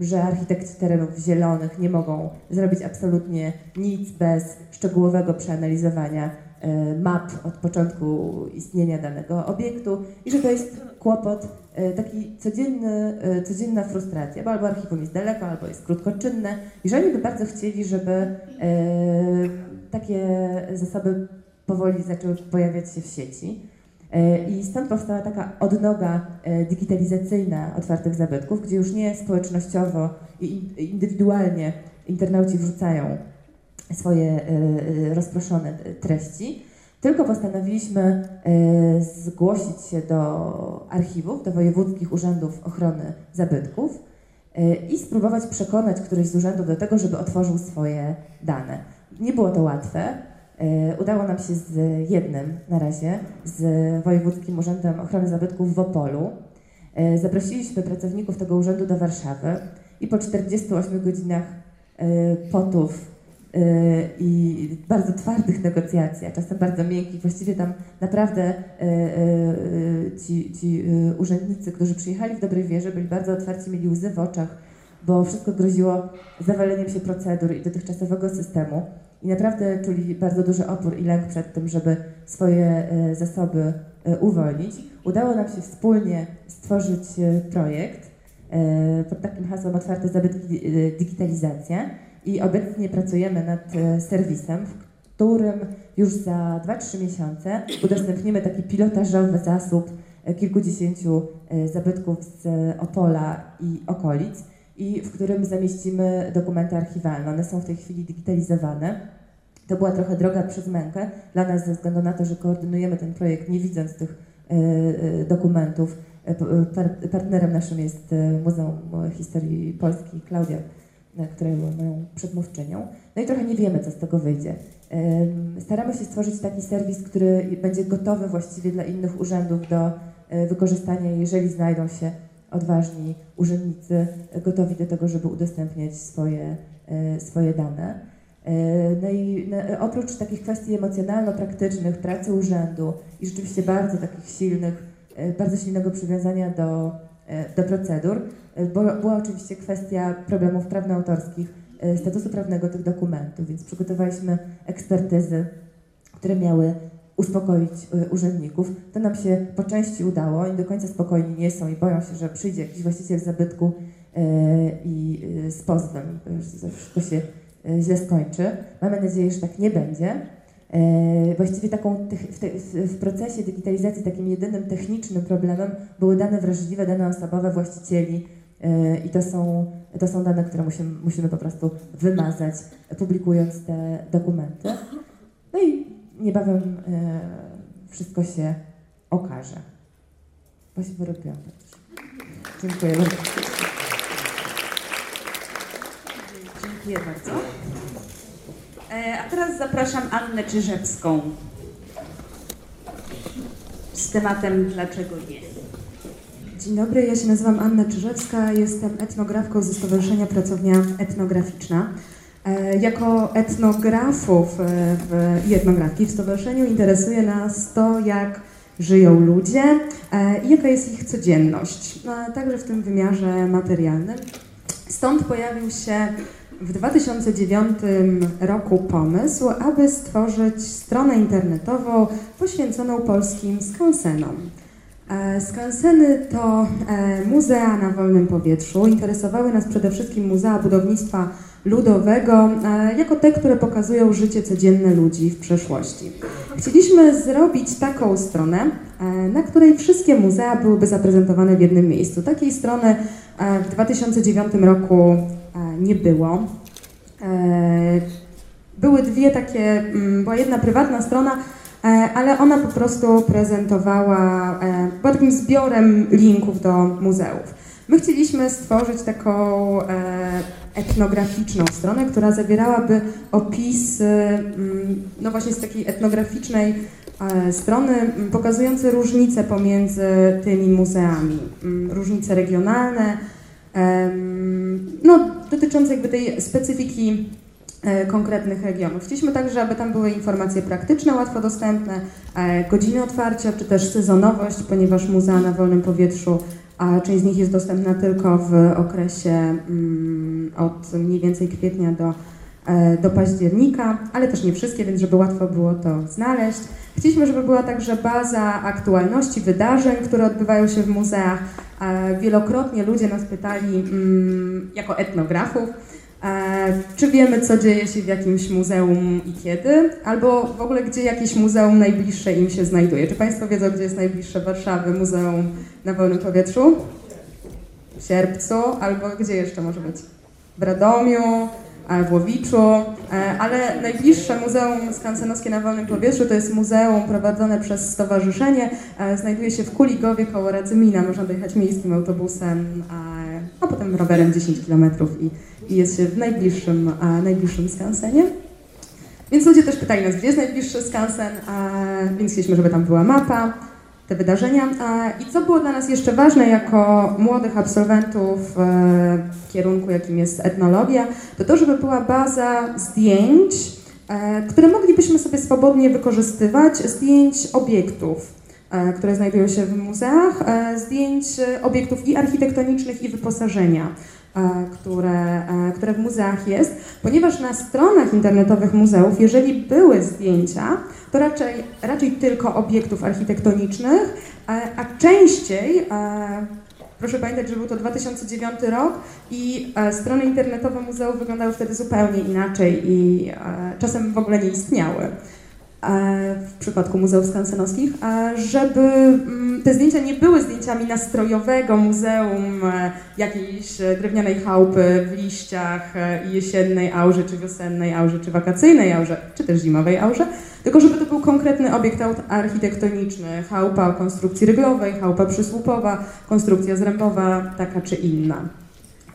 że architekci terenów zielonych nie mogą zrobić absolutnie nic bez szczegółowego przeanalizowania e, map od początku istnienia danego obiektu i że to jest kłopot, e, taki codzienny, e, codzienna frustracja, bo albo archiwum jest daleko, albo jest krótkoczynne i że oni by bardzo chcieli, żeby e, takie zasoby powoli zaczęły pojawiać się w sieci. E, I stąd powstała taka odnoga e, digitalizacyjna otwartych zabytków, gdzie już nie społecznościowo i in- indywidualnie internauci wrzucają swoje e, e, rozproszone e, treści, tylko postanowiliśmy zgłosić się do archiwów, do wojewódzkich urzędów ochrony zabytków i spróbować przekonać któryś z urzędów do tego, żeby otworzył swoje dane. Nie było to łatwe. Udało nam się z jednym na razie, z Wojewódzkim Urzędem Ochrony Zabytków w Opolu. Zaprosiliśmy pracowników tego urzędu do Warszawy i po 48 godzinach potów i bardzo twardych negocjacji, a czasem bardzo miękkich, właściwie tam naprawdę e, e, ci, ci urzędnicy, którzy przyjechali w dobrej wierze, byli bardzo otwarci, mieli łzy w oczach, bo wszystko groziło zawaleniem się procedur i dotychczasowego systemu. I naprawdę czuli bardzo duży opór i lęk przed tym, żeby swoje zasoby uwolnić. Udało nam się wspólnie stworzyć projekt pod takim hasłem Otwarte Zabytki Digitalizacja i obecnie pracujemy nad e, serwisem, w którym już za 2-3 miesiące udostępnimy taki pilotażowy zasób e, kilkudziesięciu e, zabytków z Opola i okolic i w którym zamieścimy dokumenty archiwalne. One są w tej chwili digitalizowane. To była trochę droga przez mękę dla nas ze względu na to, że koordynujemy ten projekt nie widząc tych dokumentów. Partnerem naszym jest Muzeum Historii Polski Klaudia, e, która była moją przedmówczynią. No i trochę nie wiemy, co z tego wyjdzie. Staramy się stworzyć taki serwis, który będzie gotowy właściwie dla innych urzędów do e, wykorzystania, jeżeli znajdą się odważni urzędnicy gotowi do tego, żeby udostępniać swoje, e, swoje dane. E, No i no, oprócz takich kwestii emocjonalno-praktycznych, pracy urzędu i rzeczywiście bardzo takich silnych, bardzo silnego przywiązania do, do procedur, e, bo- była oczywiście kwestia problemów prawnoautorskich, e, statusu prawnego tych dokumentów, więc przygotowaliśmy ekspertyzy, które miały uspokoić urzędników. To nam się po części udało. Oni do końca spokojni nie są i boją się, że przyjdzie jakiś właściciel zabytku i z pozwem, że wszystko się źle skończy. Mamy nadzieję, że tak nie będzie. Y, Właściwie taką w, procesie digitalizacji takim jedynym technicznym problemem były dane wrażliwe, dane osobowe właścicieli y, i to są, to są dane, które musimy, musimy po prostu wymazać, publikując te dokumenty. No i niebawem e, wszystko się okaże. Właśnie wyrobiłam to. Dziękuję bardzo. Dziękuję bardzo. E, A teraz zapraszam Annę Czyżewską z tematem Dlaczego nie? Dzień dobry, ja się nazywam Anna Czyżewska, jestem etnografką ze Stowarzyszenia Pracownia Etnograficzna. E, Jako etnografów e, i etnografki w stowarzyszeniu interesuje nas to, jak żyją ludzie e, i jaka jest ich codzienność, no, także w tym wymiarze materialnym. Stąd pojawił się w 2009 roku pomysł, aby stworzyć stronę internetową poświęconą polskim skansenom. E, Skanseny to e, muzea na wolnym powietrzu. Interesowały nas przede wszystkim muzea budownictwa ludowego, e, jako te, które pokazują życie codzienne ludzi w przeszłości. Chcieliśmy zrobić taką stronę, na której wszystkie muzea byłyby zaprezentowane w jednym miejscu. Takiej strony w 2009 roku nie było. E, Były dwie takie, mm, była jedna prywatna strona, e, ale ona po prostu prezentowała, e, była takim zbiorem linków do muzeów. My chcieliśmy stworzyć taką e, etnograficzną stronę, która zawierałaby opisy, mm, no właśnie z takiej etnograficznej e, strony, m, pokazujące różnice pomiędzy tymi muzeami, różnice regionalne, no dotyczące jakby tej specyfiki e, konkretnych regionów. Chcieliśmy także, aby tam były informacje praktyczne, łatwo dostępne, e, godziny otwarcia, czy też sezonowość, ponieważ muzea na wolnym powietrzu, a część z nich jest dostępna tylko w okresie mm, od mniej więcej kwietnia do, e, do października, ale też nie wszystkie, więc żeby łatwo było to znaleźć. Chcieliśmy, żeby była także baza aktualności, wydarzeń, które odbywają się w muzeach. E, Wielokrotnie ludzie nas pytali, mm, jako etnografów, E, Czy wiemy, co dzieje się w jakimś muzeum i kiedy? Albo w ogóle, gdzie jakieś muzeum najbliższe im się znajduje? Czy Państwo wiedzą, gdzie jest najbliższe Warszawy muzeum na wolnym powietrzu? W Sierpcu, albo gdzie jeszcze może być? W Radomiu, w Łowiczu, e, ale najbliższe muzeum skansenowskie na wolnym powietrzu to jest muzeum prowadzone przez stowarzyszenie. e, Znajduje się w Kuligowie koło Radzymina. Można dojechać miejskim autobusem, a, potem rowerem 10 km i, i jest się w najbliższym, najbliższym skansenie. Więc ludzie też pytali nas, gdzie jest najbliższy skansen, a, więc chcieliśmy, żeby tam była mapa, te wydarzenia. I co było dla nas jeszcze ważne jako młodych absolwentów e, w kierunku, jakim jest etnologia, to to, żeby była baza zdjęć, e, które moglibyśmy sobie swobodnie wykorzystywać, zdjęć obiektów, e, które znajdują się w muzeach, zdjęć obiektów i architektonicznych, i wyposażenia które, które w muzeach jest, ponieważ na stronach internetowych muzeów, jeżeli były zdjęcia, to raczej, raczej tylko obiektów architektonicznych, a częściej, proszę pamiętać, że był to 2009 rok i e, strony internetowe muzeów wyglądały wtedy zupełnie inaczej i e, czasem w ogóle nie istniały w przypadku muzeów skansenowskich, e, żeby mm, te zdjęcia nie były zdjęciami nastrojowego muzeum e, jakiejś e, drewnianej chałupy w liściach e, jesiennej aurze, czy wiosennej aurze, czy wakacyjnej aurze, czy też zimowej aurze, tylko żeby to był konkretny obiekt architektoniczny, chałupa o konstrukcji ryglowej, chałupa przysłupowa, konstrukcja zrębowa, taka czy inna.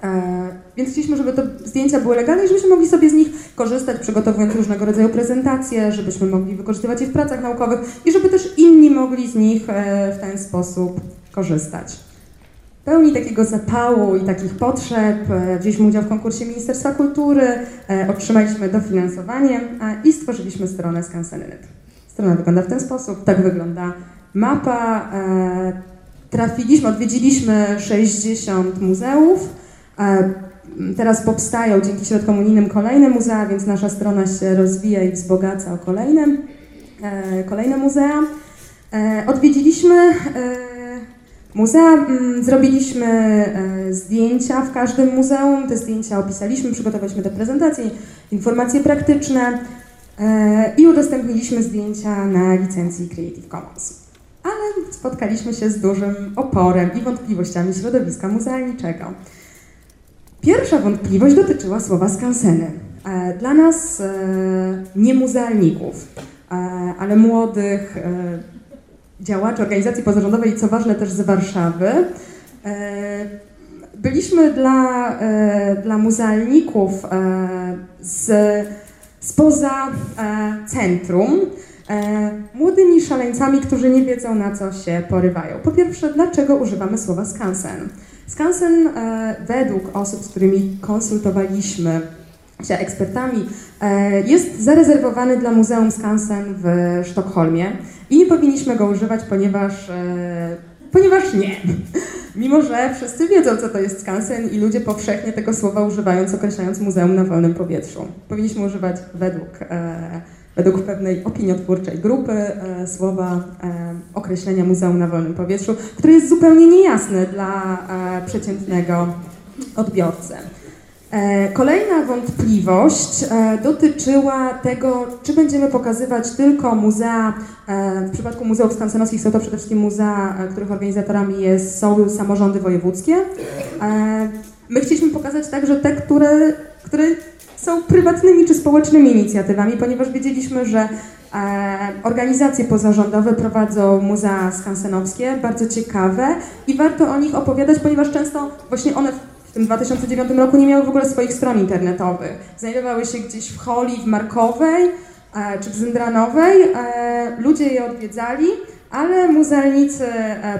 E, Więc chcieliśmy, żeby te zdjęcia były legalne i żebyśmy mogli sobie z nich korzystać, przygotowując różnego rodzaju prezentacje, żebyśmy mogli wykorzystywać je w pracach naukowych i żeby też inni mogli z nich e, w ten sposób korzystać. Pełni takiego zapału i takich potrzeb e, wzięliśmy udział w konkursie Ministerstwa Kultury, otrzymaliśmy dofinansowanie i stworzyliśmy stronę Skansenet. Strona wygląda w ten sposób, tak wygląda mapa. Trafiliśmy, odwiedziliśmy 60 muzeów. E, Teraz powstają dzięki środkom unijnym kolejne muzea, więc nasza strona się rozwija i wzbogaca o kolejne, e, kolejne muzea. E, Odwiedziliśmy muzea, zrobiliśmy zdjęcia w każdym muzeum. Te zdjęcia opisaliśmy, przygotowaliśmy te prezentacje, informacje praktyczne i udostępniliśmy zdjęcia na licencji Creative Commons. Ale spotkaliśmy się z dużym oporem i wątpliwościami środowiska muzealniczego. Pierwsza wątpliwość dotyczyła słowa skanseny. E, Dla nas, e, nie muzealników, e, ale młodych działaczy organizacji pozarządowej co ważne też z Warszawy, byliśmy dla, dla muzealników z spoza centrum młodymi szaleńcami, którzy nie wiedzą na co się porywają. Po pierwsze, dlaczego używamy słowa skansen? Skansen e, według osób, z którymi konsultowaliśmy się ekspertami, e, jest zarezerwowany dla Muzeum Skansen w Sztokholmie i nie powinniśmy go używać, ponieważ, e, ponieważ nie. Mimo, że wszyscy wiedzą, co to jest skansen i ludzie powszechnie tego słowa używając, określając muzeum na wolnym powietrzu. Powinniśmy używać według, według pewnej opiniotwórczej grupy e, słowa e, określenia muzeum na wolnym powietrzu, które jest zupełnie niejasne dla e, przeciętnego odbiorcy. Kolejna wątpliwość dotyczyła tego, czy będziemy pokazywać tylko muzea, w przypadku muzeów skansenowskich są to przede wszystkim muzea, których organizatorami jest, są samorządy wojewódzkie. My chcieliśmy pokazać także te, które, które są prywatnymi czy społecznymi inicjatywami, ponieważ wiedzieliśmy, że e, organizacje pozarządowe prowadzą muzea skansenowskie, bardzo ciekawe i warto o nich opowiadać, ponieważ często właśnie one w tym 2009 roku nie miały w ogóle swoich stron internetowych. Znajdowały się gdzieś w holi, w Markowej e, czy w Zindranowej. E, ludzie je odwiedzali, ale muzealnicy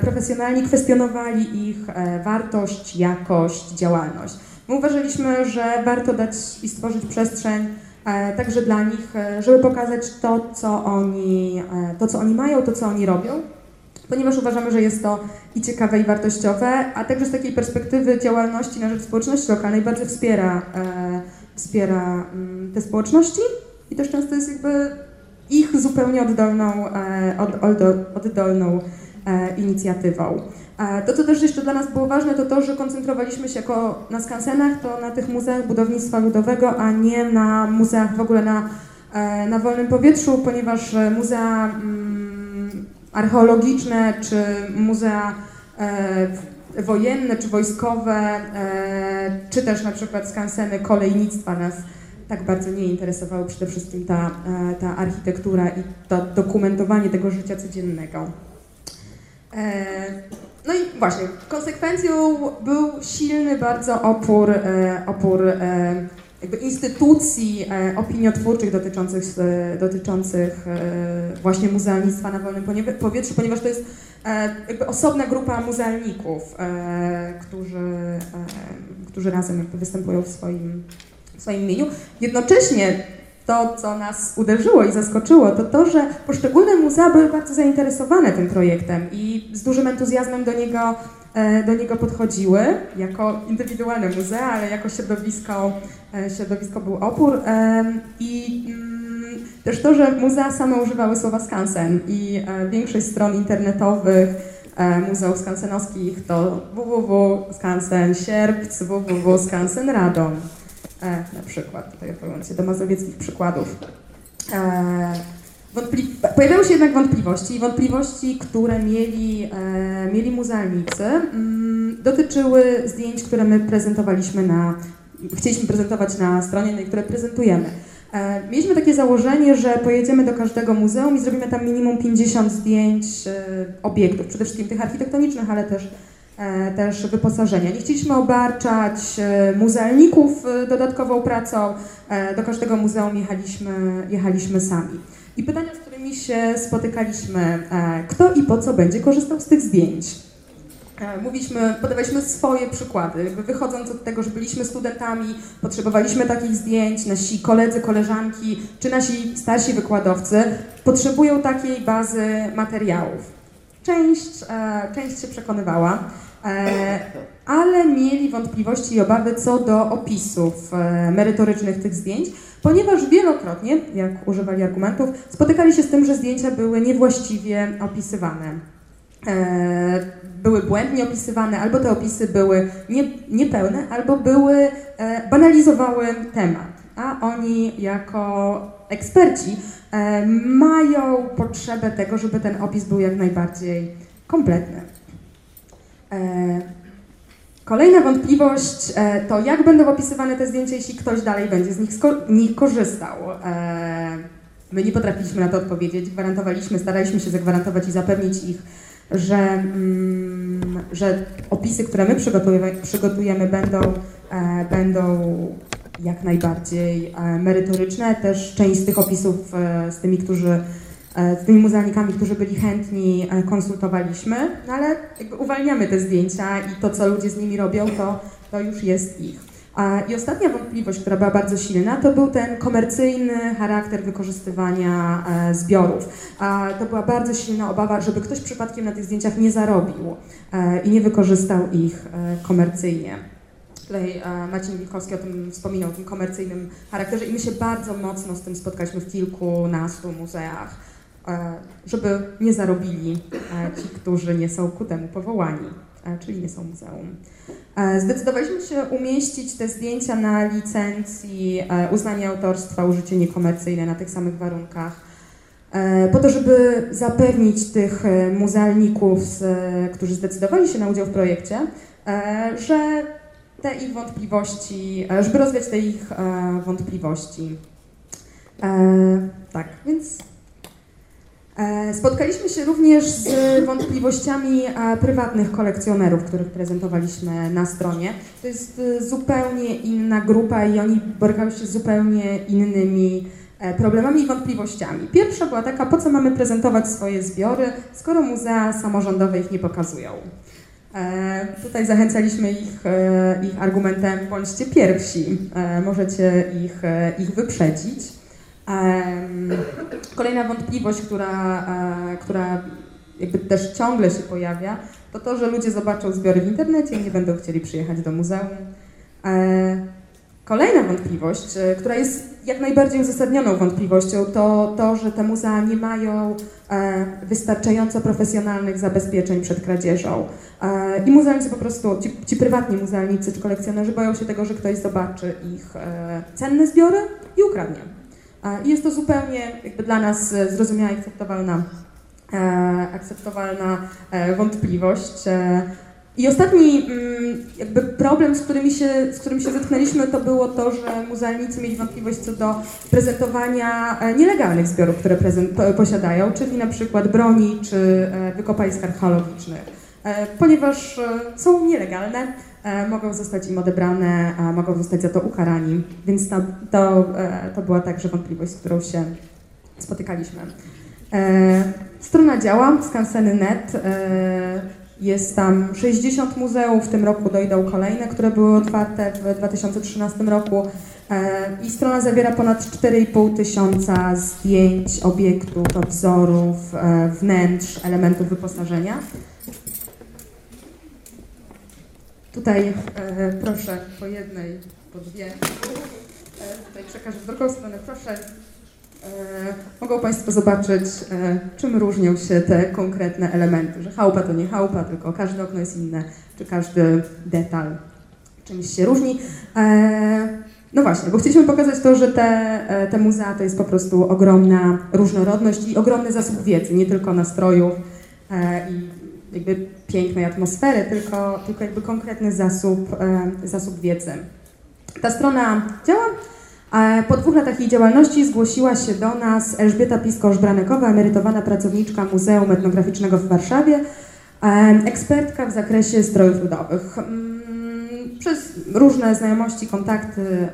profesjonalni kwestionowali ich wartość, jakość, działalność. My uważaliśmy, że warto dać i stworzyć przestrzeń e, także dla nich, e, żeby pokazać to co, oni, e, to, co oni mają, to, co oni robią ponieważ uważamy, że jest to i ciekawe, i wartościowe, a także z takiej perspektywy działalności na rzecz społeczności lokalnej bardzo wspiera, wspiera mm, te społeczności i też często jest jakby ich zupełnie oddolną, od, oddo- oddolną inicjatywą. To, co też jeszcze dla nas było ważne, to to, że koncentrowaliśmy się jako na skansenach, to na tych muzeach budownictwa ludowego, a nie na muzeach w ogóle na, e, na wolnym powietrzu, ponieważ e, muzea mm, archeologiczne czy muzea e, wojenne czy wojskowe, czy też na przykład skanseny kolejnictwa nas tak bardzo nie interesowały. Przede wszystkim ta, ta architektura i to dokumentowanie tego życia codziennego. No i właśnie, konsekwencją był silny bardzo opór, e, opór e, jakby instytucji e, opiniotwórczych dotyczących, dotyczących właśnie muzealnictwa na wolnym powietrzu, ponieważ to jest jakby osobna grupa muzealników, którzy, którzy razem jakby występują w swoim, w swoim imieniu. Jednocześnie to, co nas uderzyło i zaskoczyło, to to, że poszczególne muzea były bardzo zainteresowane tym projektem i z dużym entuzjazmem do niego, e, do niego podchodziły, jako indywidualne muzea, ale jako środowisko, e, środowisko był opór. em, I mm, też to, że muzea same używały słowa skansen i e, większość stron internetowych e, muzeów skansenowskich to www.skansen Sierpc, www.skansen Radom. E, na przykład, tutaj odwołując się do mazowieckich przykładów. E, wątpli- pojawiały się jednak wątpliwości, wątpliwości, które mieli, e, mieli muzealnicy, mm, dotyczyły zdjęć, które my prezentowaliśmy na, chcieliśmy prezentować na stronie, na której prezentujemy. E, mieliśmy takie założenie, że pojedziemy do każdego muzeum i zrobimy tam minimum 50 zdjęć e, obiektów, przede wszystkim tych architektonicznych, ale też też wyposażenia. Nie chcieliśmy obarczać e, muzealników e, dodatkową pracą. E, Do każdego muzeum jechaliśmy, jechaliśmy sami. I pytania, z którymi się spotykaliśmy, e, kto i po co będzie korzystał z tych zdjęć? E, Mówiliśmy, podawaliśmy swoje przykłady, jakby wychodząc od tego, że byliśmy studentami, potrzebowaliśmy takich zdjęć, nasi koledzy, koleżanki czy nasi starsi wykładowcy potrzebują takiej bazy materiałów. Część, e, część się przekonywała, e, ale mieli wątpliwości i obawy co do opisów e, merytorycznych tych zdjęć, ponieważ wielokrotnie, jak używali argumentów, spotykali się z tym, że zdjęcia były niewłaściwie opisywane. E, były błędnie opisywane, albo te opisy były nie, niepełne, albo były, e, banalizowały temat. A oni jako eksperci e, mają potrzebę tego, żeby ten opis był jak najbardziej kompletny. E, Kolejna wątpliwość e, to, jak będą opisywane te zdjęcia, jeśli ktoś dalej będzie z nich, nich korzystał. E, My nie potrafiliśmy na to odpowiedzieć, gwarantowaliśmy, staraliśmy się zagwarantować i zapewnić ich, że, mm, że opisy, które my przygotujemy, będą, będą jak najbardziej merytoryczne. Też część z tych opisów z tymi, którzy z tymi muzealnikami, którzy byli chętni, e, konsultowaliśmy, no ale uwalniamy te zdjęcia i to, co ludzie z nimi robią, to, to już jest ich. I ostatnia wątpliwość, która była bardzo silna, to był ten komercyjny charakter wykorzystywania e, zbiorów. To była bardzo silna obawa, żeby ktoś przypadkiem na tych zdjęciach nie zarobił e, i nie wykorzystał ich e, komercyjnie. Tutaj e, Maciej Wilkowski o tym wspominał, o tym komercyjnym charakterze i my się bardzo mocno z tym spotkaliśmy w kilkunastu muzeach, e, żeby nie zarobili e, ci, którzy nie są ku temu powołani, e, czyli nie są muzeum. E, Zdecydowaliśmy się umieścić te zdjęcia na licencji e, uznania autorstwa, użycie niekomercyjne na tych samych warunkach, e, po to, żeby zapewnić tych e, muzealników, e, którzy zdecydowali się na udział w projekcie, e, że te ich wątpliwości, e, żeby rozwiać te ich e, wątpliwości. E, tak, więc e, spotkaliśmy się również z wątpliwościami e, prywatnych kolekcjonerów, których prezentowaliśmy na stronie. To jest e, zupełnie inna grupa i oni borykają się z zupełnie innymi e, problemami i wątpliwościami. Pierwsza była taka, po co mamy prezentować swoje zbiory, skoro muzea samorządowe ich nie pokazują. E, tutaj zachęcaliśmy ich, e, ich argumentem, bądźcie pierwsi, e, możecie ich, e, ich wyprzedzić. Kolejna wątpliwość, która, e, która jakby też ciągle się pojawia, to to, że ludzie zobaczą zbiory w internecie i nie będą chcieli przyjechać do muzeum. E, Kolejna wątpliwość, e, która jest jak najbardziej uzasadnioną wątpliwością, to to, że te muzea nie mają wystarczająco profesjonalnych zabezpieczeń przed kradzieżą. I muzealnicy po prostu, ci, ci prywatni muzealnicy czy kolekcjonerzy boją się tego, że ktoś zobaczy ich cenne zbiory i ukradnie. I jest to zupełnie jakby dla nas e, zrozumiała i akceptowalna, e, akceptowalna e, wątpliwość. I ostatni mm, jakby problem, z, którymi się, z którym się zetknęliśmy, to było to, że muzealnicy mieli wątpliwość co do prezentowania nielegalnych zbiorów, które posiadają, czyli na przykład broni czy wykopalisk archeologicznych. Ponieważ są nielegalne, mogą zostać im odebrane, mogą zostać za to ukarani, więc to, to, e, to była także wątpliwość, z którą się spotykaliśmy. E, Strona działa, skanseny.net. e, Jest tam 60 muzeów, w tym roku dojdą kolejne, które były otwarte w 2013 roku. E, I strona zawiera ponad 4,5 tysiąca zdjęć, obiektów, wzorów, e, wnętrz, elementów wyposażenia. Tutaj e, proszę po jednej, po dwie. E, tutaj przekażę w drugą stronę. Proszę. E, mogą Państwo zobaczyć, e, czym różnią się te konkretne elementy. Że chałupa to nie chałupa, tylko każde okno jest inne, czy każdy detal czymś się różni. E, no właśnie, bo chcieliśmy pokazać to, że te, e, te muzea to jest po prostu ogromna różnorodność i ogromny zasób wiedzy, nie tylko nastrojów e, i jakby pięknej atmosfery, tylko, tylko jakby konkretny zasób, e, zasób wiedzy. Ta strona działa. Po dwóch latach jej działalności zgłosiła się do nas Elżbieta Piskosz-Branekowa, emerytowana pracowniczka Muzeum Etnograficznego w Warszawie, e, ekspertka w zakresie strojów ludowych. Mm, Przez różne znajomości, kontakty e,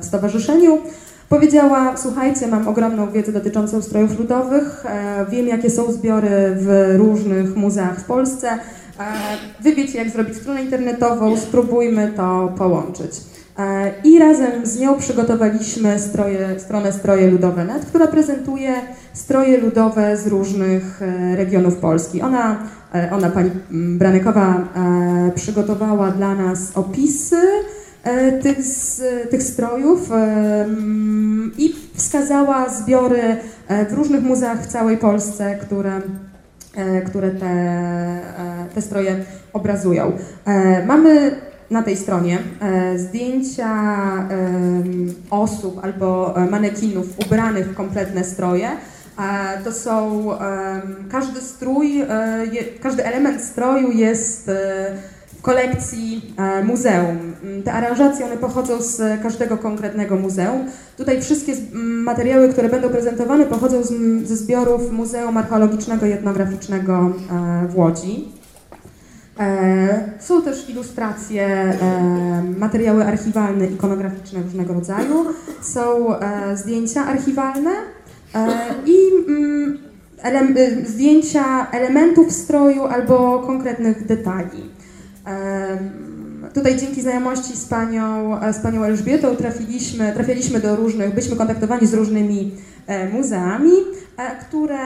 w stowarzyszeniu powiedziała, słuchajcie, mam ogromną wiedzę dotyczącą strojów ludowych, e, wiem jakie są zbiory w różnych muzeach w Polsce, e, wy wiecie jak zrobić stronę internetową, spróbujmy to połączyć. E, I razem z nią przygotowaliśmy stroje, stronę Stroje Ludowe Net, która prezentuje stroje ludowe z różnych regionów Polski. Ona, ona pani Branekowa, przygotowała dla nas opisy tych, z, tych strojów e, mm, i wskazała zbiory e, w różnych muzeach w całej Polsce, które, e, które te, e, te stroje obrazują. E, Mamy na tej stronie e, zdjęcia osób albo e, manekinów ubranych w kompletne stroje. E, To są, każdy strój, e, każdy element stroju jest e, kolekcji e, muzeum. Mm, Te aranżacje, one pochodzą z każdego konkretnego muzeum. Tutaj wszystkie z- m, materiały, które będą prezentowane, pochodzą z, m, ze zbiorów Muzeum Archeologicznego i Etnograficznego e, w Łodzi. E, są też ilustracje, materiały archiwalne, ikonograficzne różnego rodzaju, są zdjęcia archiwalne i mm, ele zdjęcia elementów stroju albo konkretnych detali. E, tutaj dzięki znajomości z panią, z panią Elżbietą trafiliśmy, trafiliśmy do różnych, byliśmy kontaktowani z różnymi E, muzeami, e, które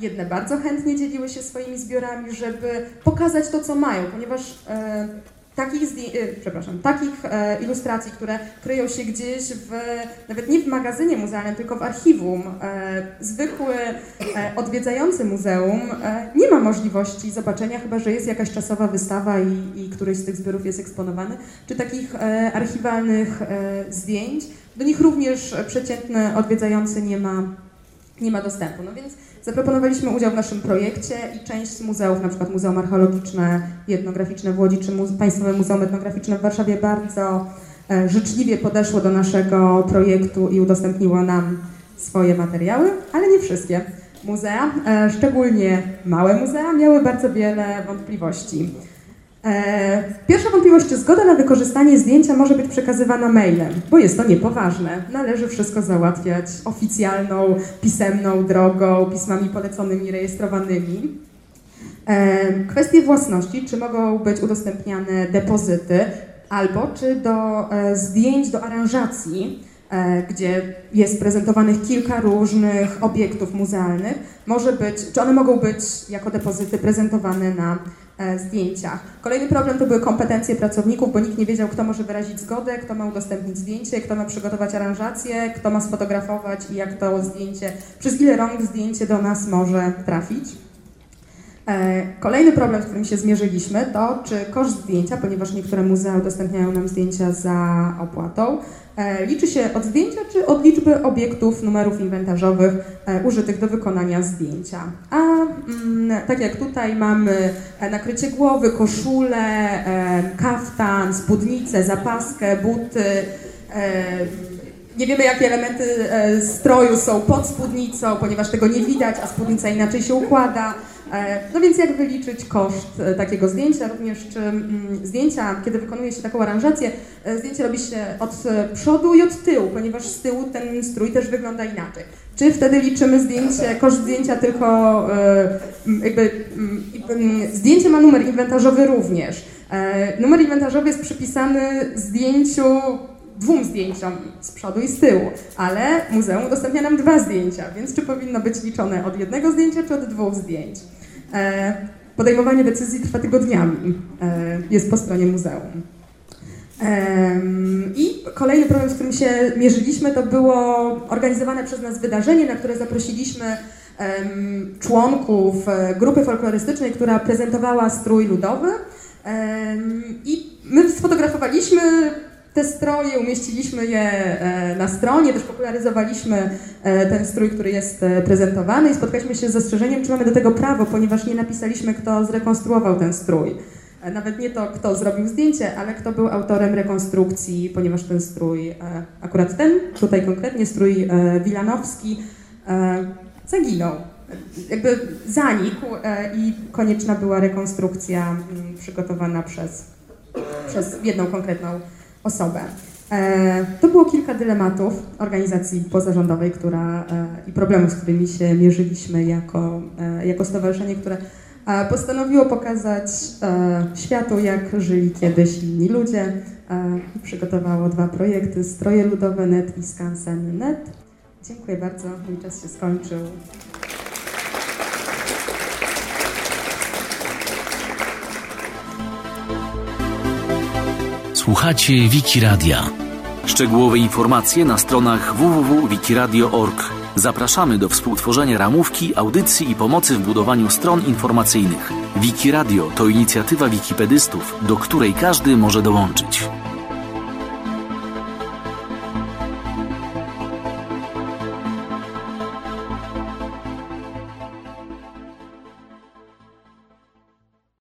jedne bardzo chętnie dzieliły się swoimi zbiorami, żeby pokazać to, co mają, ponieważ e, takich, przepraszam, takich ilustracji, które kryją się gdzieś w, nawet nie w magazynie muzealnym, tylko w archiwum, zwykły odwiedzający muzeum nie ma możliwości zobaczenia, chyba że jest jakaś czasowa wystawa i, i któryś z tych zbiorów jest eksponowany, czy takich archiwalnych zdjęć, do nich również przeciętny odwiedzający nie ma, nie ma dostępu. No więc zaproponowaliśmy udział w naszym projekcie i część z muzeów, na przykład Muzeum Archeologiczne i Etnograficzne w Łodzi czy Państwowe Muzeum Etnograficzne w Warszawie bardzo e, życzliwie podeszło do naszego projektu i udostępniło nam swoje materiały, ale nie wszystkie. Muzea, e, szczególnie małe muzea, miały bardzo wiele wątpliwości. E, pierwsza wątpliwość, czy zgoda na wykorzystanie zdjęcia może być przekazywana mailem, bo jest to niepoważne. Należy wszystko załatwiać oficjalną, pisemną drogą, pismami poleconymi, rejestrowanymi. E, kwestie własności, czy mogą być udostępniane depozyty, albo czy do e, zdjęć, do aranżacji, gdzie jest prezentowanych kilka różnych obiektów muzealnych, może być, czy one mogą być jako depozyty prezentowane na zdjęciach. Kolejny problem to były kompetencje pracowników, bo nikt nie wiedział, kto może wyrazić zgodę, kto ma udostępnić zdjęcie, kto ma przygotować aranżację, kto ma sfotografować i jak to zdjęcie, przez ile rąk zdjęcie do nas może trafić. E, kolejny problem, z którym się zmierzyliśmy, to czy koszt zdjęcia, ponieważ niektóre muzea udostępniają nam zdjęcia za opłatą, e, liczy się od zdjęcia czy od liczby obiektów, numerów inwentarzowych e, użytych do wykonania zdjęcia. A mm, tak jak tutaj mamy nakrycie głowy, koszulę, kaftan, spódnicę, zapaskę, buty, nie wiemy, jakie elementy stroju są pod spódnicą, ponieważ tego nie widać, a spódnica inaczej się układa. E, no więc jak wyliczyć koszt e, takiego zdjęcia, również czy mm, zdjęcia, kiedy wykonuje się taką aranżację, e, zdjęcie robi się od przodu i od tyłu, ponieważ z tyłu ten strój też wygląda inaczej. Czy wtedy liczymy zdjęcie, koszt zdjęcia tylko, jakby, zdjęcie ma numer inwentarzowy również. Numer inwentarzowy jest przypisany zdjęciu dwóm zdjęciom z przodu i z tyłu, ale muzeum udostępnia nam dwa zdjęcia, więc czy powinno być liczone od jednego zdjęcia, czy od dwóch zdjęć? E, podejmowanie decyzji trwa tygodniami, e, jest po stronie muzeum. I kolejny problem, z którym się mierzyliśmy, to było organizowane przez nas wydarzenie, na które zaprosiliśmy członków e, grupy folklorystycznej, która prezentowała strój ludowy. I my sfotografowaliśmy te stroje, umieściliśmy je e, na stronie, też popularyzowaliśmy e, ten strój, który jest e, prezentowany i spotkaliśmy się z zastrzeżeniem, czy mamy do tego prawo, ponieważ nie napisaliśmy, kto zrekonstruował ten strój. Nawet nie to, kto zrobił zdjęcie, ale kto był autorem rekonstrukcji, ponieważ ten strój, akurat ten, tutaj konkretnie strój wilanowski, zaginął. Jakby zanikł i konieczna była rekonstrukcja przygotowana przez, przez jedną konkretną osobę. E, to było kilka dylematów organizacji pozarządowej która, e, i problemów, z którymi się mierzyliśmy jako, e, jako stowarzyszenie, które postanowiło pokazać światu, jak żyli kiedyś inni ludzie. Przygotowało dwa projekty, Stroje Ludowe Net i Skansen Net. Dziękuję bardzo, mój czas się skończył. Słuchacie Wiki Radia. Szczegółowe informacje na stronach www.wikiradio.org. Zapraszamy do współtworzenia ramówki, audycji i pomocy w budowaniu stron informacyjnych. Wiki Radio to inicjatywa wikipedystów, do której każdy może dołączyć.